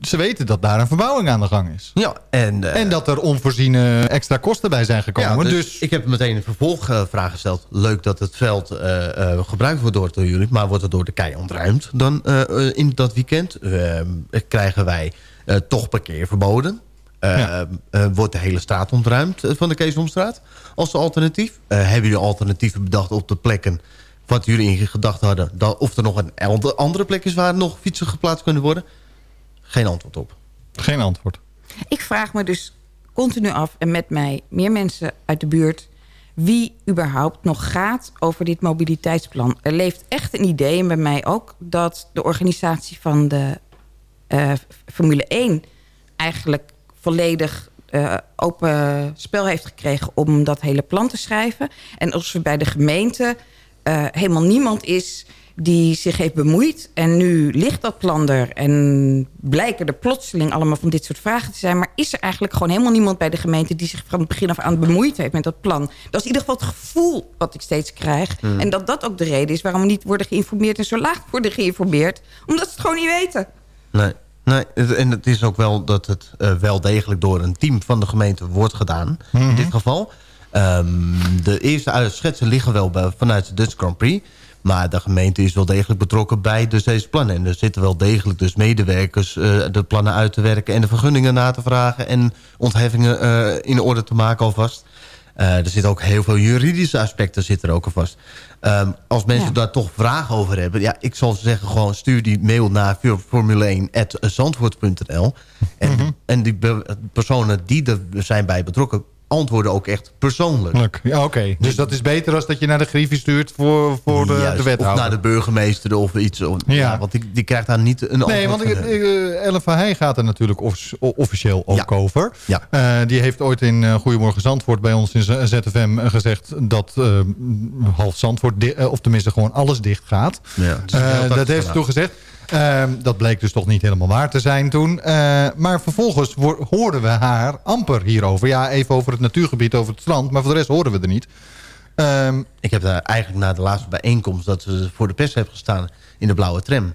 ze weten dat daar een verbouwing aan de gang is. Ja, en, eh, en dat er onvoorziene extra kosten bij zijn gekomen. Ja, dus, ik heb meteen een vervolgvraag gesteld. Leuk dat het veld eh, eh, gebruikt wordt door, door jullie, maar wordt het door de kei ontruimd? Dan in dat weekend eh, krijgen wij toch parkeer verboden. Eh, eh, wordt de hele straat ontruimd eh, van de Keesomstraat als alternatief? Eh, hebben jullie alternatieven bedacht op de plekken wat jullie in gedachten hadden? Dat, of er nog een ander- andere plek is waar nog fietsen geplaatst kunnen worden? Geen antwoord op. Geen antwoord. Ik vraag me dus continu af, en met mij meer mensen uit de buurt... wie überhaupt nog gaat over dit mobiliteitsplan. Er leeft echt een idee, en bij mij ook... dat de organisatie van de eh, Formule 1 eigenlijk volledig eh, open spel heeft gekregen... om dat hele plan te schrijven. En als er bij de gemeente eh, helemaal niemand is die zich heeft bemoeid. En nu ligt dat plan er en blijken er plotseling allemaal van dit soort vragen te zijn. Maar is er eigenlijk gewoon helemaal niemand bij de gemeente... die zich van het begin af aan bemoeid heeft met dat plan? Dat is in ieder geval het gevoel wat ik steeds krijg. Hmm. En dat dat ook de reden is waarom we niet worden geïnformeerd... en zo laag worden geïnformeerd. Omdat ze het gewoon niet weten. Nee, nee en het is ook wel dat het eh, wel degelijk door een team van de gemeente wordt gedaan. In Mhm. dit geval. Ehm, de eerste schetsen liggen wel bij, vanuit de Dutch Grand Prix. Maar de gemeente is wel degelijk betrokken bij dus deze plannen. En er zitten wel degelijk dus medewerkers eh, de plannen uit te werken... en de vergunningen na te vragen en ontheffingen eh, in orde te maken alvast. Eh, er zitten ook heel veel juridische aspecten zitten er ook alvast. Ehm, als mensen Ja. daar toch vragen over hebben... ja, ik zal zeggen gewoon stuur die mail naar formule1.zandvoort.nl. En, Mhm. en die personen die er zijn bij betrokken... antwoorden ook echt persoonlijk. Ja, oké. Dus dat is beter als dat je naar de griffie stuurt voor, voor de, Juist, de wethouder. Of naar de burgemeester of iets. Of- Ja. Ja. want die, die krijgt daar niet een Nee, antwoord want van. ik, ik, Ellen van Heij gaat er natuurlijk offic- officieel ook over. Ja. Eh, die heeft ooit in Goedemorgen Zandvoort bij ons in ZFM gezegd... dat eh, half Zandvoort, of tenminste gewoon alles dicht gaat. Ja, dus dat heeft ze toen gezegd. Ehm, dat bleek dus toch niet helemaal waar te zijn toen. Eh, maar vervolgens hoorden we haar amper hierover. Ja, even over het natuurgebied, over het strand. Maar voor de rest horen we er niet. Ehm, Ik heb daar eigenlijk na de laatste bijeenkomst... dat ze voor de pers heeft gestaan in de blauwe tram...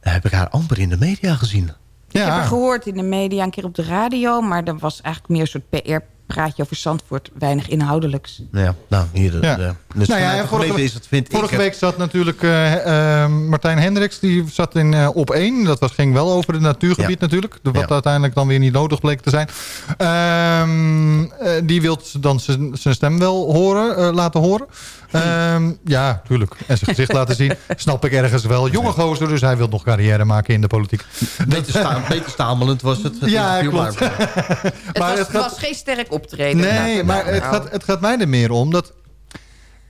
heb ik haar amper in de media gezien. Ik heb haar gehoord in de media, een keer op de radio... maar dat was eigenlijk meer een soort PR-praatje over Zandvoort. Weinig inhoudelijks. Ja, nou, hier... Ja. eh, dus Nou ja, vorige, is het, vind vorige ik... week zat natuurlijk eh, eh, Martijn Hendricks. Die zat in eh, op één. Dat was, ging wel over het natuurgebied natuurlijk. Wat Ja. uiteindelijk dan weer niet nodig bleek te zijn. Ehm, eh, die wil dan zijn zijn stem wel horen, eh, laten horen. Ehm, ja, tuurlijk. En zijn gezicht laten zien. Snap ik ergens wel. Jonge gozer, dus hij wil nog carrière maken in de politiek. Beter, sta, beter stamelend was het. het Ja, klopt. maar- Het, Maar was, het gaat- was geen sterk optreden. Nee, Nou, maar nou, het nou. gaat, het gaat mij er meer om dat...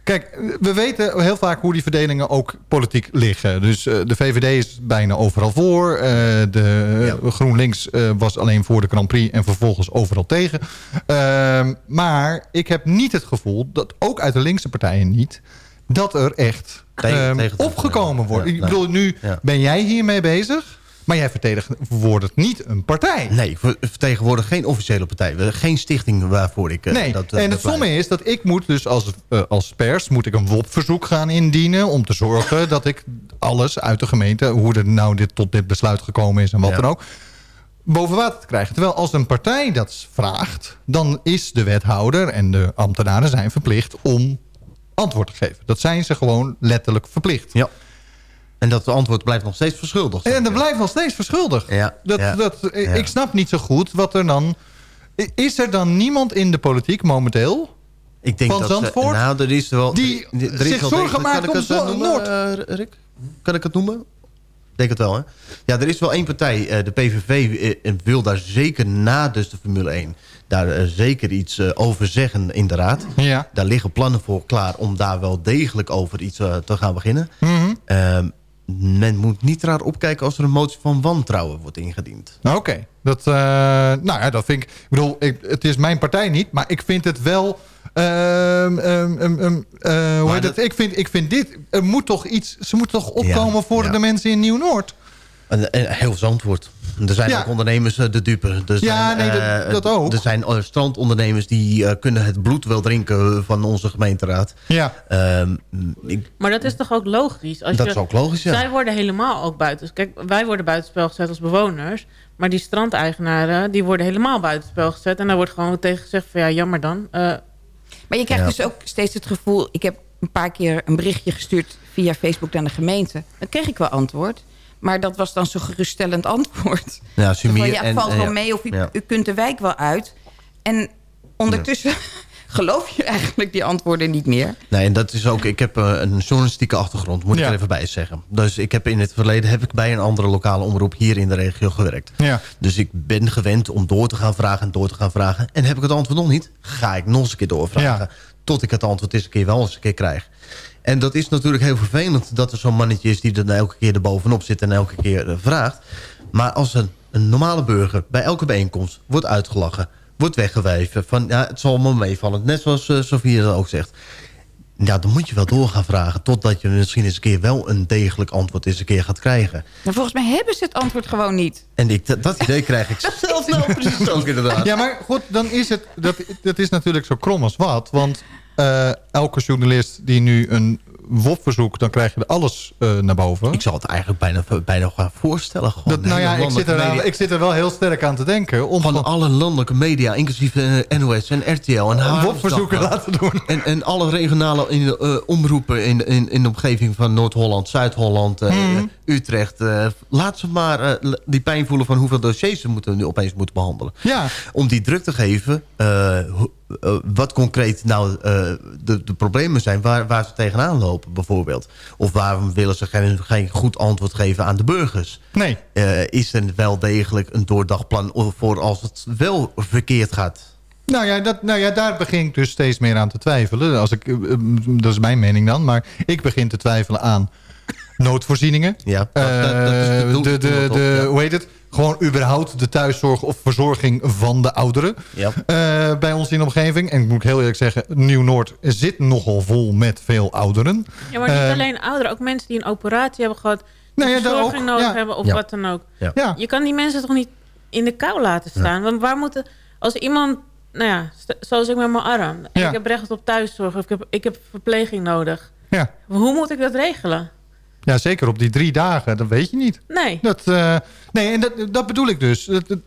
Kijk, we weten heel vaak hoe die verdelingen ook politiek liggen. Dus eh, de VVD is bijna overal voor. Eh, de GroenLinks eh, was alleen voor de Grand Prix en vervolgens overal tegen. Ehm, maar ik heb niet het gevoel, dat ook uit de linkse partijen niet... dat er echt Tegen- ehm, tegen opgekomen wordt. Ja, ik bedoel, nu ben jij hiermee bezig... maar jij vertegenwoordigt niet een partij. Nee, ik ver- vertegenwoordig geen officiële partij. We- Geen stichting waarvoor ik... eh, Nee, dat, eh, en het stomme is dat ik moet dus als, eh, als pers moet ik een WOP-verzoek gaan indienen... om te zorgen dat ik alles uit de gemeente... hoe er nou dit, tot dit besluit gekomen is en wat Ja. dan ook... boven water te krijgen. Terwijl als een partij dat vraagt... dan is de wethouder en de ambtenaren zijn verplicht om antwoord te geven. Dat zijn ze gewoon letterlijk verplicht. Ja. En dat antwoord blijft nog steeds verschuldigd. En dat blijft nog steeds verschuldigd. Ja, Dat, ja, dat, ja. Ik snap niet zo goed wat er dan... Is er dan niemand in de politiek momenteel... Ik denk van dat ze- Zandvoort... nou, er is wel... die er is zich wel zorgen maakt om noemen, Noord? eh, Rick? Kan ik het noemen? Ik denk het wel, hè? Ja, er is wel één partij, eh, de PVV, eh, wil daar zeker na dus de Formule 1... daar zeker iets over zeggen in de raad. Ja. Daar liggen plannen voor klaar om daar wel degelijk over iets te gaan beginnen. Ehm, men moet niet raar opkijken als er een motie van wantrouwen wordt ingediend. Oké, dat, eh, nou ja, dat vind ik... Ik bedoel, ik, het is mijn partij niet, maar ik vind het wel... ehm, ehm, ehm, eh, hoe heet het? Ik vind, ik vind dit... Er moet toch iets... Ze moeten toch opkomen voor ja. de mensen in Nieuw-Noord? En, en heel. Er zijn Ja. ook ondernemers eh, de dupe. Er Ja, zijn, nee, dat- eh, dat ook. Er zijn eh, strandondernemers die eh, kunnen het bloed wel drinken van onze gemeenteraad. Ja. Ehm, ik, Maar dat is toch ook logisch? Als Dat je, is ook logisch, ja. Zij worden helemaal ook buiten. Kijk, wij worden buitenspel gezet als bewoners. Maar die strandeigenaren, die worden helemaal buitenspel gezet. En daar wordt gewoon tegen gezegd van ja, jammer dan. Eh, Maar je krijgt Ja. dus ook steeds het gevoel... Ik heb een paar keer een berichtje gestuurd via Facebook naar de gemeente. Dan kreeg ik wel antwoord. Maar dat was dan zo'n geruststellend antwoord. Ja, Zo van, Sumier ja, en- valt wel mee of u, Ja. u kunt de wijk wel uit. En ondertussen geloof je eigenlijk die antwoorden niet meer. nee, en dat is ook. Ik heb eh, een journalistieke achtergrond, moet ik er even bij zeggen. Dus ik heb in het verleden heb ik bij een andere lokale omroep hier in de regio gewerkt. Ja. Dus ik ben gewend om door te gaan vragen en door te gaan vragen. En heb ik het antwoord nog niet, ga ik nog eens een keer doorvragen. Tot ik het antwoord eens een keer wel eens een keer krijg. En dat is natuurlijk heel vervelend dat er zo'n mannetje is... die er nou elke keer erbovenop zit en elke keer eh, vraagt. Maar als een, een normale burger bij elke bijeenkomst wordt uitgelachen... wordt weggewijven van ja, het zal allemaal meevallen. Net zoals uh, Sofie dat ook zegt. Ja, dan moet je wel door gaan vragen... totdat je misschien eens een keer wel een degelijk antwoord eens een keer gaat krijgen. Maar volgens mij hebben ze het antwoord gewoon niet. En ik, dat, idee krijg ik zelf wel precies ook inderdaad. Ja, maar goed, dan is het... Dat, dat is natuurlijk zo krom als wat. Want eh, elke journalist die nu een WOP-verzoek, dan krijg je er alles eh, naar boven. Ik zal het eigenlijk bijna, bijna gaan voorstellen. Gewoon Dat, nou ja, ik zit, er, media. ik zit er wel heel sterk aan te denken. Om van alle landelijke media, inclusief eh, NOS en RTL en Haarlemsdagblad. WOP-verzoeken laten doen. En, en alle regionale in, omroepen in, in, in de omgeving van Noord-Holland, Zuid-Holland, Mhm. Utrecht. laat ze maar die pijn voelen van hoeveel dossiers ze moeten, nu opeens moeten behandelen. Ja. Om die druk te geven, eh, wat concreet nou eh, de, de problemen zijn waar, waar ze tegenaan lopen bijvoorbeeld. Of waarom willen ze geen, geen goed antwoord geven aan de burgers. Nee. Eh, is er wel degelijk een doordagplan voor als het wel verkeerd gaat? Nou ja, dat, nou ja, daar begin ik dus steeds meer aan te twijfelen. Als ik, dat is mijn mening dan. Maar ik begin te twijfelen aan noodvoorzieningen. Ja, dat- dat- dat is de doel- de, de, de, ja. Hoe heet het? Gewoon überhaupt de thuiszorg of verzorging van de ouderen. Ja. Eh, bij ons in de omgeving. En ik moet heel eerlijk zeggen, Nieuw-Noord zit nogal vol met veel ouderen. Ja, maar niet Eh, alleen ouderen. Ook mensen die een operatie hebben gehad. Nou ja, verzorging ook, nodig ja. hebben of Ja. wat dan ook. Ja. Ja. Je kan die mensen toch niet in de kou laten staan? Want waar moeten... Als iemand... Nou ja, zoals ik met mijn arm. en Ja. Ik heb recht op thuiszorg. Of ik heb, ik heb verpleging nodig. Ja. Hoe moet ik dat regelen? Ja, zeker op die drie dagen, dat weet je niet. Nee. Dat, eh, nee, en dat, dat bedoel ik dus. Dat, dat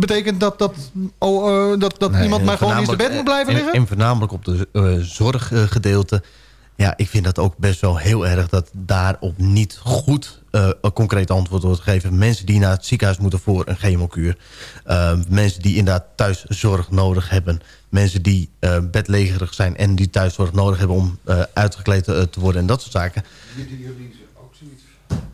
betekent dat, dat, oh, eh, dat, dat Nee, iemand maar gewoon in zijn bed moet blijven en- liggen? En, voornamelijk op de eh, zorggedeelte. Ja, ik vind dat ook best wel heel erg dat daarop niet goed eh, een concreet antwoord wordt gegeven. Mensen die naar het ziekenhuis moeten voor een chemokuur. Eh, mensen die inderdaad thuiszorg nodig hebben. Mensen die eh, bedlegerig zijn en die thuiszorg nodig hebben om eh, uitgekleed eh, te worden en dat soort zaken.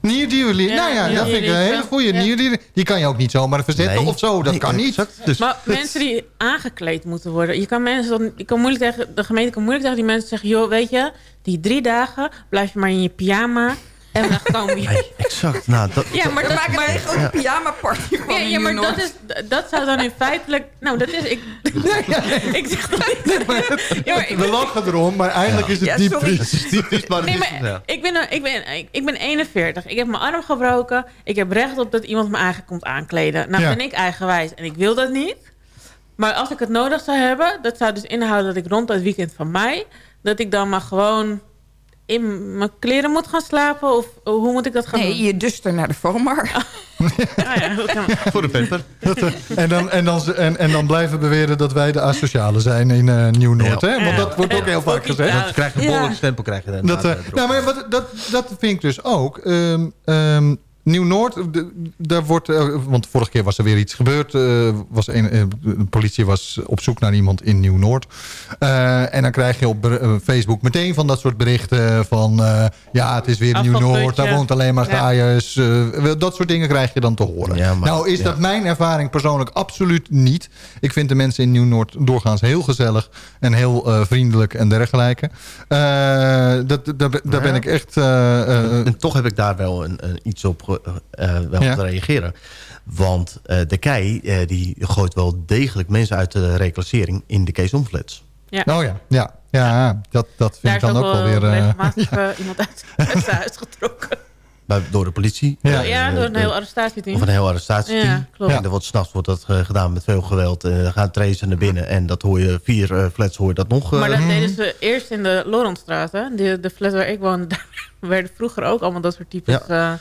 Nierdialyse. nou ja, dat vind ik een hele goede. Ja. Nierdialyse. Die kan je ook niet zomaar verzetten Nee. of zo. Dat Nee, kan niet. exact. Dus- Maar mensen die aangekleed moeten worden. Je kan mensen dan, je kan moeilijk tegen, de gemeente kan moeilijk tegen die mensen zeggen... joh, weet je, die drie dagen blijf je maar in je pyjama... en dan komen je... Exact. Nou, dat, Ja, maar dat, maken maar, er een grote Ja. pyjama party van ja, ja, maar dat, is, dat zou dan in feitelijk... Nou, dat is... Ik, ik zeg dat niet. Ja, maar ik We lachen erom, maar eigenlijk is het Ja, diep triest. Nee, maar ik ben, ik, ben, ik, ik ben 41. Ik heb mijn arm gebroken. Ik heb recht op dat iemand me eigen komt aankleden. Nou Ja. ben ik eigenwijs en ik wil dat niet. Maar als ik het nodig zou hebben... dat zou dus inhouden dat ik rond dat weekend van mij... dat ik dan maar gewoon in mijn kleren moet gaan slapen? Of hoe moet ik dat gaan Nee, doen? je duster naar de FOMAR. Ah, ja, dat kan. voor de pamper. En dan, en, dan, en, en dan blijven beweren dat wij de asociale zijn in eh, Nieuw-Noord. Ja. hè? Want dat wordt ook heel vaak gezegd. Dat krijg je een Ja. behoorlijk stempel. Krijg je Dat, eh, eh, nou, maar wat, dat, dat vind ik dus ook. Ehm, ehm, Nieuw-Noord, de- daar wordt... eh, want vorige keer was er weer iets gebeurd. eh, was een, eh, de politie was op zoek naar iemand in Nieuw-Noord. Eh, en dan krijg je op eh, Facebook meteen van dat soort berichten van... eh, ja, het is weer. Nieuw-Noord, daar woont alleen maar Ja. gaaiers. eh, dat soort dingen krijg je dan te horen. Ja, maar- nou is ja. dat mijn ervaring persoonlijk absoluut niet. Ik vind de mensen in Nieuw-Noord doorgaans heel gezellig... en heel eh, vriendelijk en dergelijke. Eh, dat, dat, daar ben ik echt... eh, eh, En toch heb ik daar wel een, een iets op ge- eh, wel Ja. te reageren. Want eh, de KEI eh, die gooit wel degelijk mensen uit de reclassering in de Kees Omflats. Ja. Oh ja, ja, ja dat, dat vind Daar ik dan ook ook wel weer... eh, regelmatig eh, iemand uit, uit zijn huis getrokken. Bij, door de politie. Ja. Eh, Ja, door een de- heel arrestatieteam. Of een heel arrestatieteam. Ja, klopt. En er wordt s'nachts wordt dat eh, gedaan met veel geweld. En dan gaan tracen naar binnen. En dat hoor je, vier eh, flats hoor je dat nog. eh, Maar dat deden ze eerst in de Lorentstraat. Hè? De, de flat waar ik woonde, daar werden vroeger ook allemaal dat soort types... eh,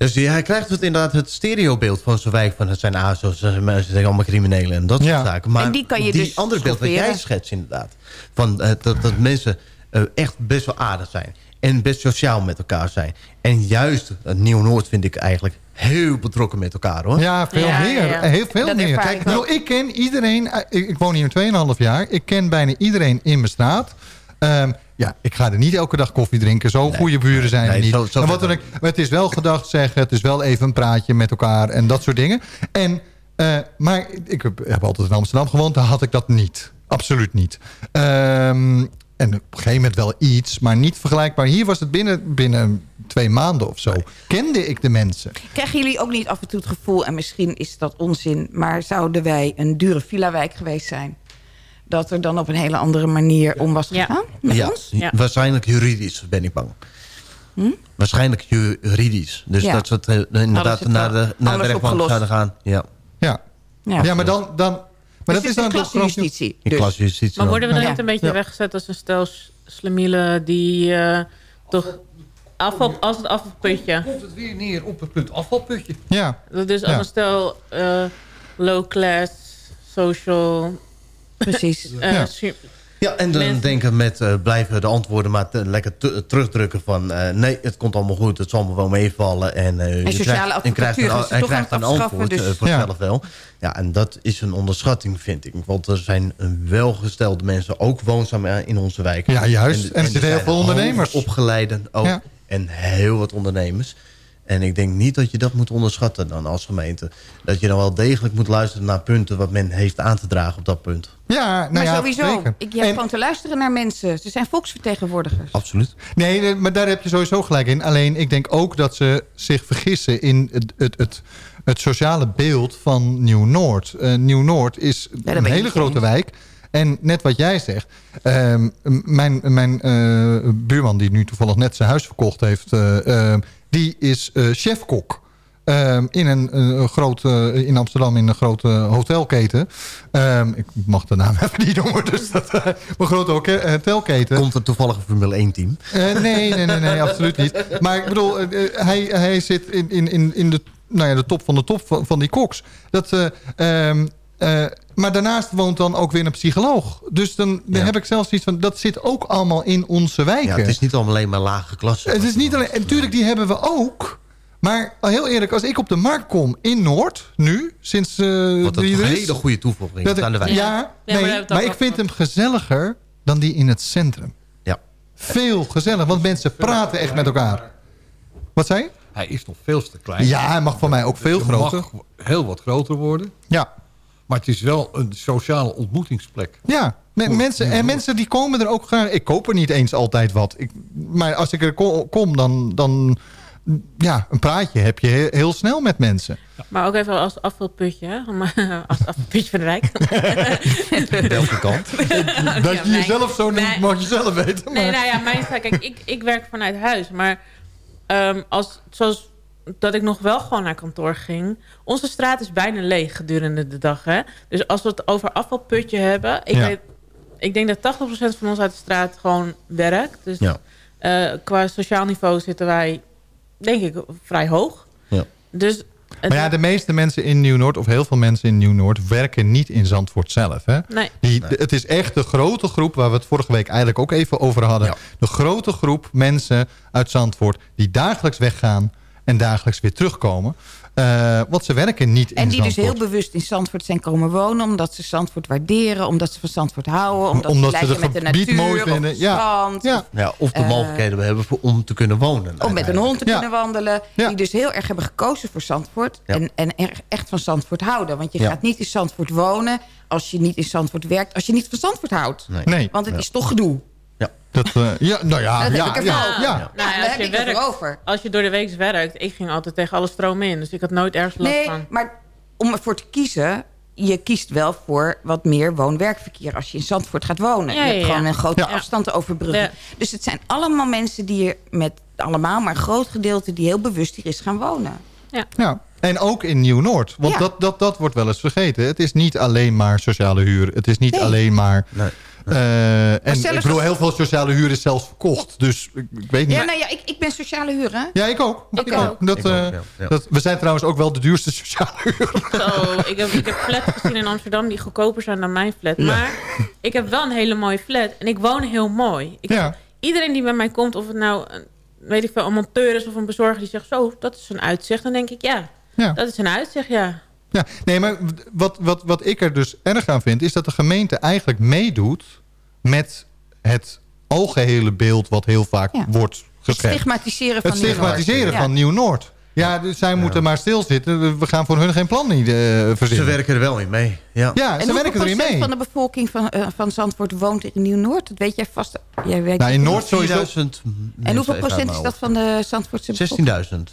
Dus hij krijgt het inderdaad het stereobeeld van zijn wijk. Van het zijn ASO's, ze zijn allemaal criminelen en dat soort zaken. Maar En die kan je dus andere beeld wat jij schetst inderdaad. Van, eh, dat, dat mensen eh, echt best wel aardig zijn. En best sociaal met elkaar zijn. En juist uh, Nieuw-Noord vind ik eigenlijk heel betrokken met elkaar hoor. Ja, veel Ja, meer. ja. Heel veel Dat meer. Kijk, nou, ik ken iedereen... eh, Ik, ik woon hier 2,5 jaar. Ik ken bijna iedereen in mijn straat. Ehm, ja, ik ga er niet elke dag koffie drinken. Zo goede buren zijn er Nee, niet. zo- zo En wat dan het is wel gedacht zeggen. Het is wel even een praatje met elkaar. En dat soort dingen. En, eh, maar ik heb, heb altijd in Amsterdam gewoond. Daar had ik dat niet. Absoluut niet. Ehm, en op een gegeven moment wel iets. Maar niet vergelijkbaar. Hier was het binnen, binnen twee maanden of zo. Kende ik de mensen. Krijgen jullie ook niet af en toe het gevoel... en misschien is dat onzin... maar zouden wij een dure villa-wijk geweest zijn... dat er dan op een hele andere manier om was Ja. gegaan met Ja, ons? Ja. waarschijnlijk juridisch ben ik bang. Waarschijnlijk juridisch. Dus Hm? Ja. dat ze het inderdaad het naar de, naar de rechtbank opgelost. zouden gaan. Ja, Ja, Ja. ja maar dan... dan maar Dus dat is dan in Dus. klasjustitie. Maar worden we dan Ja. niet een beetje Ja. weggezet als een stel slemielen die eh, toch afval, als het afvalputje. Komt het weer neer op het punt afvalputje. Ja. Dus Ja. allemaal stel eh, low class, social. Precies. eh, Ja. su- Ja, en dan Mensen- denken met eh, blijven de antwoorden maar te- lekker te- terugdrukken van... eh, nee, het komt allemaal goed, het zal me wel meevallen. En, eh, je sociale krijgt, en krijgt een, en krijgt een antwoord dus- eh, Ja. vanzelf wel. Ja, en dat is een onderschatting, vind ik. Want er zijn eh, welgestelde mensen ook woonzaam eh, in onze wijk. Ja, juist. En er zitten heel veel ondernemers. Opgeleiden ook. Ja. En heel wat ondernemers. En ik denk niet dat je dat moet onderschatten dan als gemeente. Dat je dan wel degelijk moet luisteren naar punten... wat men heeft aan te dragen op dat punt. Ja, nou maar ja, sowieso, zeker. ik, je hebt gewoon te luisteren naar mensen. Ze zijn volksvertegenwoordigers. Absoluut. Nee, maar daar heb je sowieso gelijk in. Alleen ik denk ook dat ze zich vergissen in het, het, het, het sociale beeld van Nieuw-Noord. Eh, Nieuw-Noord is een hele grote eens. wijk. En net wat jij zegt. ehm, mijn mijn eh, buurman die nu toevallig net zijn huis verkocht heeft... eh, ehm, die is eh, chefkok. Ehm, in een, grote, in Amsterdam in een grote hotelketen. Ehm, ik mag de naam even niet noemen. Dus dat, maar een grote hotelketen. Komt er toevallig een Formule 1 team? Nee, nee, nee, nee, absoluut niet. Maar ik bedoel, hij, hij zit in, in, in, in de, nou ja, de top van de top van, van die koks. Dat, eh, eh, maar daarnaast woont dan ook weer een psycholoog. Dus dan, dan heb ik zelfs iets van... dat zit ook allemaal in onze wijken. Ja, het is niet allemaal alleen maar lage klasse. Het is niet alleen... En natuurlijk, die hebben we ook. Maar heel eerlijk, als ik op de markt kom in Noord... nu, sinds uh, Wat een hele goede toevoeging aan de wijk. Ja, nee, maar, ik vind hem gezelliger dan die in het centrum. Ja. Veel gezellig, want mensen praten echt met elkaar. Wat zei je? Hij is nog veel te klein. Ja, hij mag van mij ook veel groter. mag heel wat groter worden. Ja. Maar het is wel een sociale ontmoetingsplek. Ja, mensen, en mensen die komen er ook graag... Ik koop er niet eens altijd wat. Ik, maar als ik er ko- kom, dan, dan... Ja, een praatje heb je heel, snel met mensen. Maar ook even als afvalputje. hè, Als afvalputje van de wijk. Welke kant? Dat Ja, je jezelf zo noemt, mag je zelf weten. Nee, maar- nou ja, mijn kijk, ik, ik werk vanuit huis. Maar ehm, als, zoals dat ik nog wel gewoon naar kantoor ging. Onze straat is bijna leeg gedurende de dag. Hè? Dus als we het over afvalputje hebben. Ik, Ja. weet, ik denk dat 80% van ons uit de straat gewoon werkt. Dus Ja. eh, qua sociaal niveau zitten wij, denk ik, vrij hoog. Ja. Dus Maar ja, de meeste mensen in Nieuw-Noord, of heel veel mensen in Nieuw-Noord... werken niet in Zandvoort zelf. Hè? Nee. Die, het is echt de grote groep, waar we het vorige week eigenlijk ook even over hadden. De grote groep mensen uit Zandvoort die dagelijks weggaan... en dagelijks weer terugkomen. Eh, want ze werken niet in En die dus heel bewust in Zandvoort zijn komen wonen... omdat ze Zandvoort waarderen, omdat ze van Zandvoort houden... omdat, Omdat ze ze met de gebied natuur, mooi of vinden. het Ja. strand. Ja. Ja, of de Eh, mogelijkheden we hebben om te kunnen wonen. Om met een hond te Ja. kunnen wandelen. Die dus heel erg hebben gekozen voor Zandvoort. Ja. En, en er- echt van Zandvoort houden. Want je Ja. gaat niet in Zandvoort wonen... als je niet in Zandvoort werkt. Als je niet van Zandvoort houdt. Nee. Nee. Want het Ja. is toch gedoe. Dat, eh, ja, nou ja, Dat ja, heb ik ja, ervoor. ja. Nou, ja, daar als, heb je ik het werkt, erover. als je door de week werkt, ik ging altijd tegen alle stromen in. Dus ik had nooit ergens last Nee, van. maar om ervoor te kiezen... je kiest wel voor wat meer woon-werkverkeer... als je in Zandvoort gaat wonen. Ja, je hebt ja, ja. gewoon een grote Ja. afstand te overbruggen. Ja. Dus het zijn allemaal mensen die er met allemaal... maar een groot gedeelte die heel bewust hier is gaan wonen. Ja. En ook in Nieuw-Noord. Want Ja. dat, dat, dat wordt wel eens vergeten. Het is niet alleen maar sociale huur. Het is niet Nee. alleen maar... eh, en ik bedoel, als- heel veel sociale huur is zelfs verkocht. Dus ik, ik weet niet. Ja, nou ja, ik, ik ben sociale huur, hè? Ja, ik ook. Ik Ik ook. ook. Dat, Ik ook, eh, ja, ja. Dat, we zijn trouwens ook wel de duurste sociale huur. Zo, ik heb, ik heb flats gezien in Amsterdam die goedkoper zijn dan mijn flat. Maar ik heb wel een hele mooie flat. En ik woon heel mooi. Ik, Ja. Iedereen die bij mij komt, of het nou een, weet ik veel, een monteur is of een bezorger... die zegt, zo, dat is een uitzicht. Dan denk ik, ja, Ja. dat is een uitzicht, ja. Ja, nee, maar wat, wat, wat ik er dus erg aan vind... is dat de gemeente eigenlijk meedoet met het algehele beeld... wat heel vaak Ja. wordt Het geschetst. stigmatiseren van Het Nieuw-Noord. stigmatiseren Ja. van Nieuw-Noord. Ja, dus zij moeten maar stilzitten. We- We gaan voor hun geen plan niet eh, verzinnen. Ze werken er wel in mee. Ja. Ja, En ze hoeveel werken erin procent mee. van de bevolking van, eh, van Zandvoort woont er in Nieuw-Noord? Dat weet jij vast. Jij weet Nou, in Noord sowieso... 4000 en hoeveel procent is dat van de Zandvoortse bevolking? 16.000.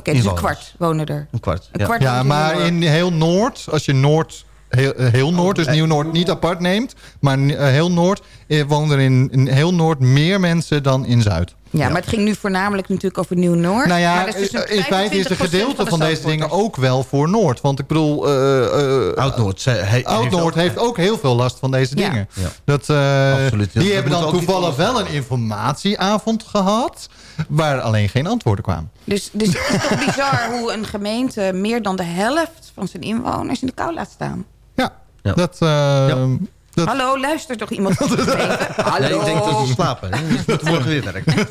Oké, dus een kwart wonen er. Een kwart. Een ja. kwart Ja, woont maar in heel Noord, als je Noord, heel, eh, heel Noord, dus Nieuw-Noord niet apart neemt... maar eh, heel Noord, eh, wonen er in, in heel Noord meer mensen dan in Zuid. Ja, maar het ging nu voornamelijk natuurlijk over Nieuw-Noord. Nou ja, Maar dat is dus een in feite is een 25% gedeelte van de deze dingen ook wel voor Noord. Want ik bedoel... Oud-Noord Oud-Noord heeft ook heel veel last van deze Ja. dingen. Ja. Dat, eh, Absoluut. Die Dat hebben dan toevallig wel een informatieavond gehad... waar alleen geen antwoorden kwamen. Dus, dus het is toch bizar hoe een gemeente meer dan de helft van zijn inwoners in de kou laat staan. Ja, Dat, eh, dat... Hallo, luister toch iemand? Hallo. Nee, ik denk dat ze slapen. hè. Dus moet morgen weer werken.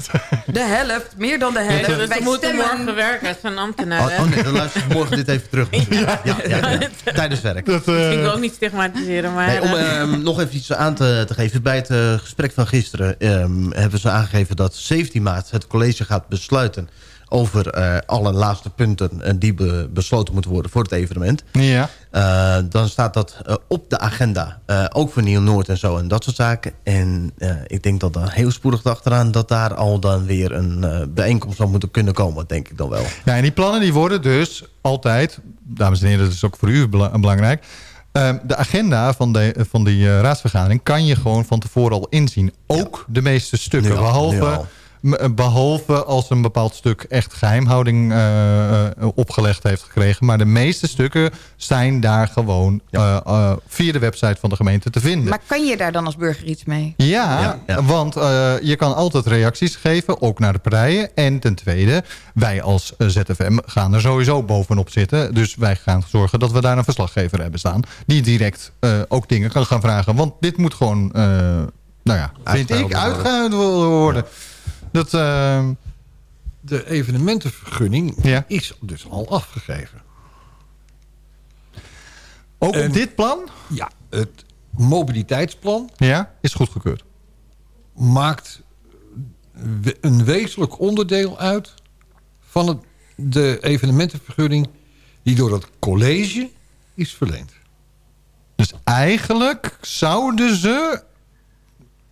De helft, meer dan de helft. Ja, dus Wij moeten stemmen- morgen werken. Het zijn ambtenaren. Oh, oh nee, dan luister ik morgen dit even terug. Ja, ja, ja, Tijdens werk. Dat, Ik wil ook niet stigmatiseren, maar... Nee, om eh, ehm, nog even iets aan te, te geven. Bij het eh, gesprek van gisteren ehm, hebben ze aangegeven dat 17 maart het college gaat besluiten over eh, alle laatste punten eh, die be- besloten moeten worden voor het evenement. Ja. Eh, dan staat dat op de agenda. Ook voor Nieuw-Noord en zo en dat soort zaken. En ik denk dat dan heel spoedig achteraan... dat daar al dan weer een bijeenkomst zou moeten kunnen komen, denk ik dan wel. Ja, en die plannen die worden dus altijd... dames en heren, dat is ook voor u bela- belangrijk... De agenda van, de, van die raadsvergadering kan je gewoon van tevoren al inzien. Ook de meeste stukken. Nu behalve, eh, behalve als een bepaald stuk echt geheimhouding eh, eh, opgelegd heeft gekregen. Maar de meeste stukken zijn daar gewoon eh, eh, via de website van de gemeente te vinden. Maar kan je daar dan als burger iets mee? Ja, want eh, je kan altijd reacties geven, ook naar de partijen. En ten tweede, wij als eh, ZFM gaan er sowieso bovenop zitten. Dus wij gaan zorgen dat we daar een verslaggever hebben staan... die direct eh, ook dingen kan gaan vragen. Want dit moet gewoon, eh, nou ja, vind ik, worden. uitgehouden worden. Dat, eh, De evenementenvergunning is dus al afgegeven. ook op dit plan? Ja, het mobiliteitsplan Ja, is goedgekeurd. maakt een wezenlijk onderdeel uit van het, de evenementenvergunning die door het college is verleend. Dus eigenlijk zouden ze...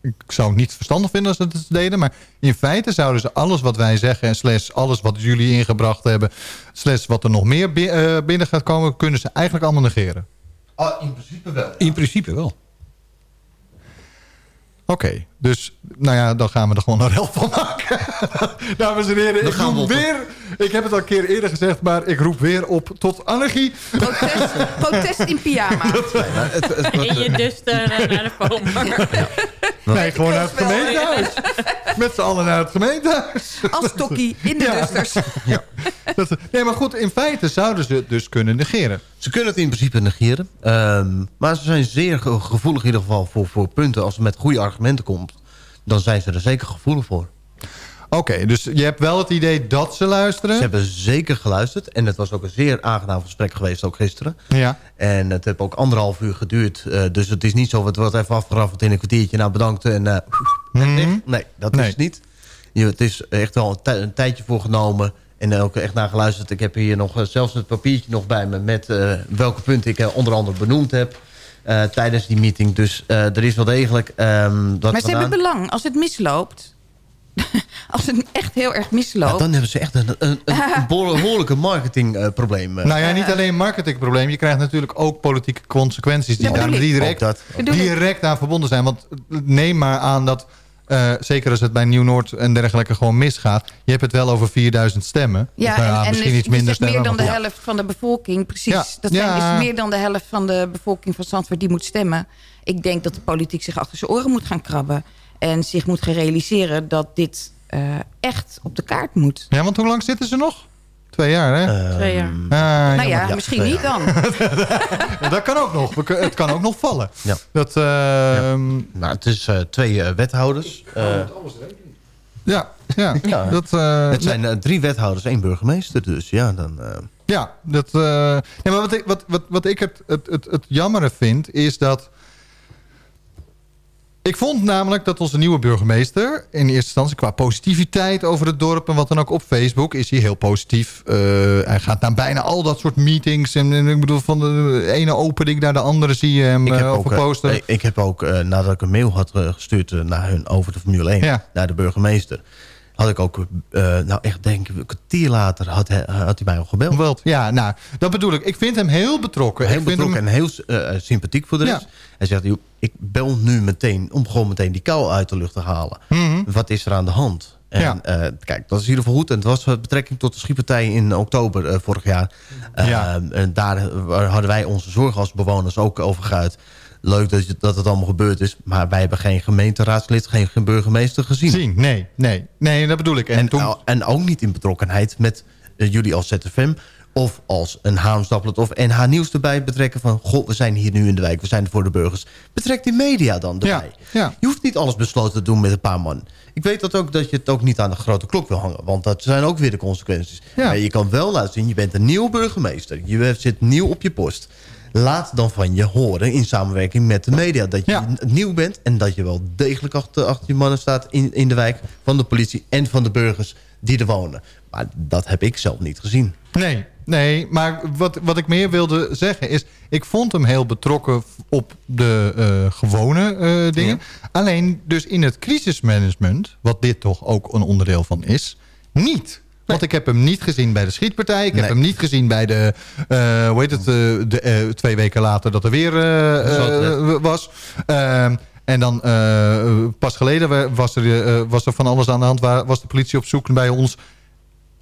Ik zou het niet verstandig vinden als ze het deden... maar in feite zouden ze alles wat wij zeggen... en slash alles wat jullie ingebracht hebben... slash wat er nog meer eh, binnen gaat komen... kunnen ze eigenlijk allemaal negeren. Ah, in principe wel. In principe wel. Oké, dus nou ja, dan gaan we er gewoon een rel van maken. Dames en heren, ik we roep op. weer... Ik heb het al een keer eerder gezegd, maar ik roep weer op tot anarchie. Protest, protest in pyjama. in je duster en naar de bomen. Nee, gewoon naar het gemeentehuis. Met z'n allen naar het gemeentehuis. Als tokkie in de Ja. dusters. Dat, nee, maar goed, in feite zouden ze het dus kunnen negeren. Ze kunnen het in principe negeren. ehm, maar ze zijn zeer ge- gevoelig in ieder geval voor, voor punten. Als het met goede argumenten komt, dan zijn ze er zeker gevoelig voor. Oké, dus je hebt wel het idee dat ze luisteren? Ze hebben zeker geluisterd. En het was ook een zeer aangenaam gesprek geweest, ook gisteren. Ja. En het heeft ook anderhalf uur geduurd. eh, dus het is niet zo, het wordt even afgeraffeld in een kwartiertje. Nou, bedankt en eh, Mhm. Nee, dat is het niet. Je, het is echt wel een, tij- een tijdje voor genomen. En ook echt naar geluisterd. Ik heb hier nog eh, zelfs het papiertje nog bij me... met eh, welke punten ik onder andere benoemd heb... eh, tijdens die meeting. Dus eh, er is wel degelijk... ehm dat Maar ze hebben belang. Als het misloopt... Als het echt heel erg misloopt... Ja, dan hebben ze echt een, een, een behoorlijke marketingprobleem. eh. Nou ja, niet alleen een marketingprobleem. Je krijgt natuurlijk ook politieke consequenties... die Ja, daar direct, dat. Direct aan verbonden zijn. Want neem maar aan dat... eh, zeker als het bij Nieuw-Noord en dergelijke gewoon misgaat. Je hebt het wel over 4000 stemmen. Ja, Of, nou en, en misschien dus, iets minder dus meer dan de helft van de bevolking. Precies. Ja. Dat zijn dus meer dan de helft van de bevolking van Zandvoort die moet stemmen. Ik denk dat de politiek zich achter zijn oren moet gaan krabben. En zich moet gaan realiseren dat dit eh, echt op de kaart moet. Ja, want hoe lang zitten ze nog? Twee jaar, hè? Twee jaar. Ah, nou ja, misschien niet dan. Dat kan ook nog. Het kan ook nog vallen. Ja. Dat, eh, Nou, het is eh, twee eh, wethouders. Eh, ja, ja. ja. Dat, eh, het zijn eh, drie wethouders, één burgemeester. Dus ja, dan... eh, Ja, dat, eh, ja maar wat ik, wat, wat, wat ik het, het, het, het jammere vind, is dat... Ik vond namelijk dat onze nieuwe burgemeester... in eerste instantie qua positiviteit over het dorp... en wat dan ook op Facebook is hij heel positief. Eh, hij gaat naar bijna al dat soort meetings. En, en ik bedoel, van de ene opening naar de andere zie je hem ik, heb eh, ook, eh, poster. ik, ik heb ook, nadat ik een mail had gestuurd naar hun over de Formule 1... Ja. naar de burgemeester... had ik ook, eh, nou echt denk ik, een kwartier later had hij, had hij mij al gebeld. Wel, ja, nou, dat bedoel ik. Ik vind hem heel betrokken. Heel ik vind betrokken hem, en heel eh, sympathiek voor de Ja. rest. Hij zegt, joh, ik bel nu meteen om gewoon meteen die kou uit de lucht te halen. Mhm. Wat is er aan de hand? En Ja. eh, kijk, dat is in ieder geval goed. En het was met betrekking tot de schietpartij in oktober eh, vorig jaar. Eh, Ja. En daar eh, hadden wij onze zorgen als bewoners ook over geuit. Leuk dat, je- dat het allemaal gebeurd is. Maar wij hebben geen gemeenteraadslid, geen, geen burgemeester gezien. Zien, nee, nee. Nee, dat bedoel ik. En, En, toen... en ook niet in betrokkenheid met eh, jullie als ZFM... of als een Haamstaplet of NH Nieuws erbij betrekken van... goh, we zijn hier nu in de wijk, we zijn er voor de burgers. Betrek die media dan erbij. Ja. Je hoeft niet alles besloten te doen met een paar man. Ik weet dat ook dat je het ook niet aan de grote klok wil hangen. Want dat zijn ook weer de consequenties. Maar je kan wel laten zien, je bent een nieuw burgemeester. Je zit nieuw op je post. Laat dan van je horen in samenwerking met de media. Dat je nieuw bent en dat je wel degelijk achter, achter je mannen staat in, in de wijk... van de politie en van de burgers die er wonen. Maar dat heb ik zelf niet gezien. Nee, nee, maar wat, wat ik meer wilde zeggen is... ik vond hem heel betrokken op de eh, gewone eh, dingen. Alleen dus in het crisismanagement, wat dit toch ook een onderdeel van is... niet. Want ik heb hem niet gezien bij de schietpartij. Ik heb hem niet gezien bij de... eh, hoe heet het? eh, de, eh, twee weken later dat er weer was. Ehm, en dan pas geleden wa- was er, was er van alles aan de hand. Waar, was de politie op zoek bij ons.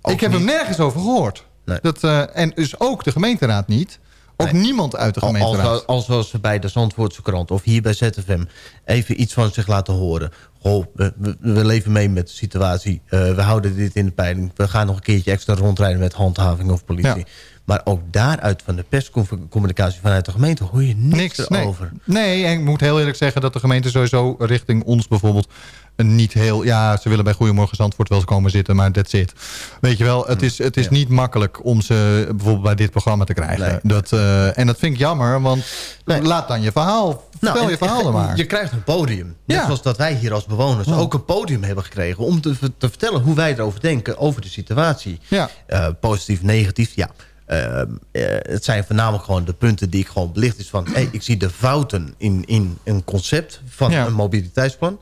ik heb hem nergens over gehoord. Dat, en dus ook de gemeenteraad niet. Ook niemand uit de gemeenteraad. Als, als, als ze bij de Zandvoortse krant of hier bij ZFM even iets van zich laten horen. Goh, we, we- we leven mee met de situatie. Eh, we houden dit in de peiling. We gaan nog een keertje extra rondrijden met handhaving of politie. Maar ook daaruit van de perscommunicatie vanuit de gemeente hoor je niks, Niks, nee. erover. Nee, en ik moet heel eerlijk zeggen dat de gemeente sowieso richting ons bijvoorbeeld niet heel... Ja, ze willen bij Goedemorgen Zandvoort wel eens komen zitten, maar that's it. Weet je wel, het is, het is niet makkelijk om ze bijvoorbeeld bij dit programma te krijgen. Dat, eh, en dat vind ik jammer, want laat dan je verhaal. Vertel Nou, je verhaal dan maar. Je krijgt een podium. Net Ja. zoals dat wij hier als bewoners ook een podium hebben gekregen... om te, te vertellen hoe wij erover denken, over de situatie. Ja. Eh, positief, negatief, ja. Eh, eh, het zijn voornamelijk gewoon de punten die ik gewoon belicht. Is van, hey, ik zie de fouten in, in een concept van Ja. een mobiliteitsplan.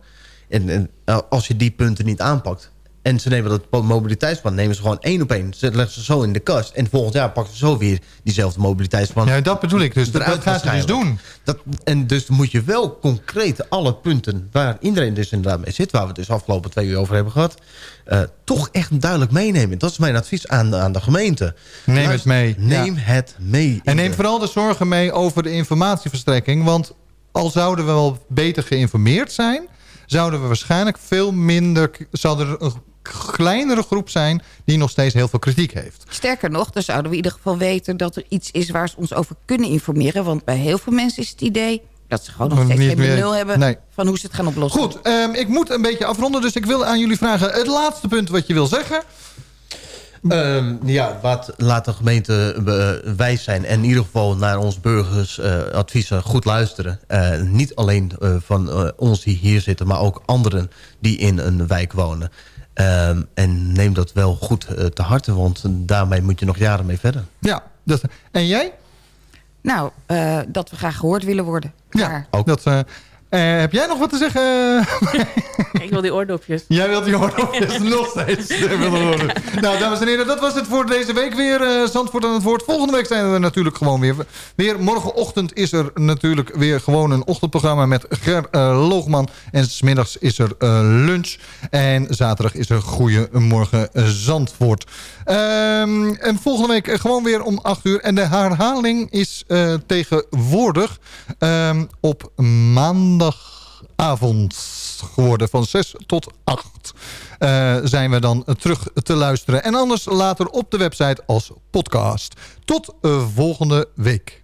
En, en eh, als je die punten niet aanpakt... en ze nemen dat mobiliteitsplan, nemen ze gewoon één op één... ze leggen ze zo in de kast. En volgend jaar pakken ze zo weer diezelfde mobiliteitsplan. Ja, dat bedoel ik dus. Dat, gaan ze dus doen. Dat, en dus moet je wel concreet alle punten waar iedereen dus inderdaad mee zit... waar we het dus afgelopen twee uur over hebben gehad... eh, toch echt duidelijk meenemen. Dat is mijn advies aan, de- aan de gemeente. Neem het mee. Neem Ja. het mee. En neem vooral de zorgen mee over de informatieverstrekking. Want al zouden we wel beter geïnformeerd zijn... zouden we waarschijnlijk veel minder... zou er kleinere groep zijn... die nog steeds heel veel kritiek heeft. Sterker nog, dan zouden we in ieder geval weten... dat er iets is waar ze ons over kunnen informeren. Want bij heel veel mensen is het idee... dat ze gewoon nog steeds geen meer- benul hebben... nee. van hoe ze het gaan oplossen. Goed, ehm, ik moet een beetje afronden. Dus ik wil aan jullie vragen... het laatste punt wat je wil zeggen... Ehm, ja, wat laat de gemeente eh, wijs zijn. En in ieder geval naar ons burgers eh, adviezen goed luisteren. Eh, niet alleen van eh, ons die hier zitten, maar ook anderen die in een wijk wonen. Ehm, en neem dat wel goed eh, te harte, want daarmee moet je nog jaren mee verder. Ja, dat, en jij? Nou, eh, dat we graag gehoord willen worden. Ja, dat, eh, eh, heb jij nog wat te zeggen? Ik wil die oordopjes. Jij wilt die oordopjes nog steeds. Oordopjes. nou, dames en heren, dat was het voor deze week weer. eh, Zandvoort aan het woord. Volgende week zijn we er natuurlijk gewoon weer. weer. Morgenochtend is er natuurlijk weer gewoon een ochtendprogramma met Ger eh, Loogman. En smiddags is er eh, lunch. En zaterdag is er Goeiemorgen eh, Zandvoort. Ehm, en volgende week eh, gewoon weer om 8 uur. En de herhaling is eh, tegenwoordig ehm, op maandagavond geworden. Van 6 tot 8 eh, zijn we dan terug te luisteren. En anders later op de website als podcast. Tot eh, volgende week.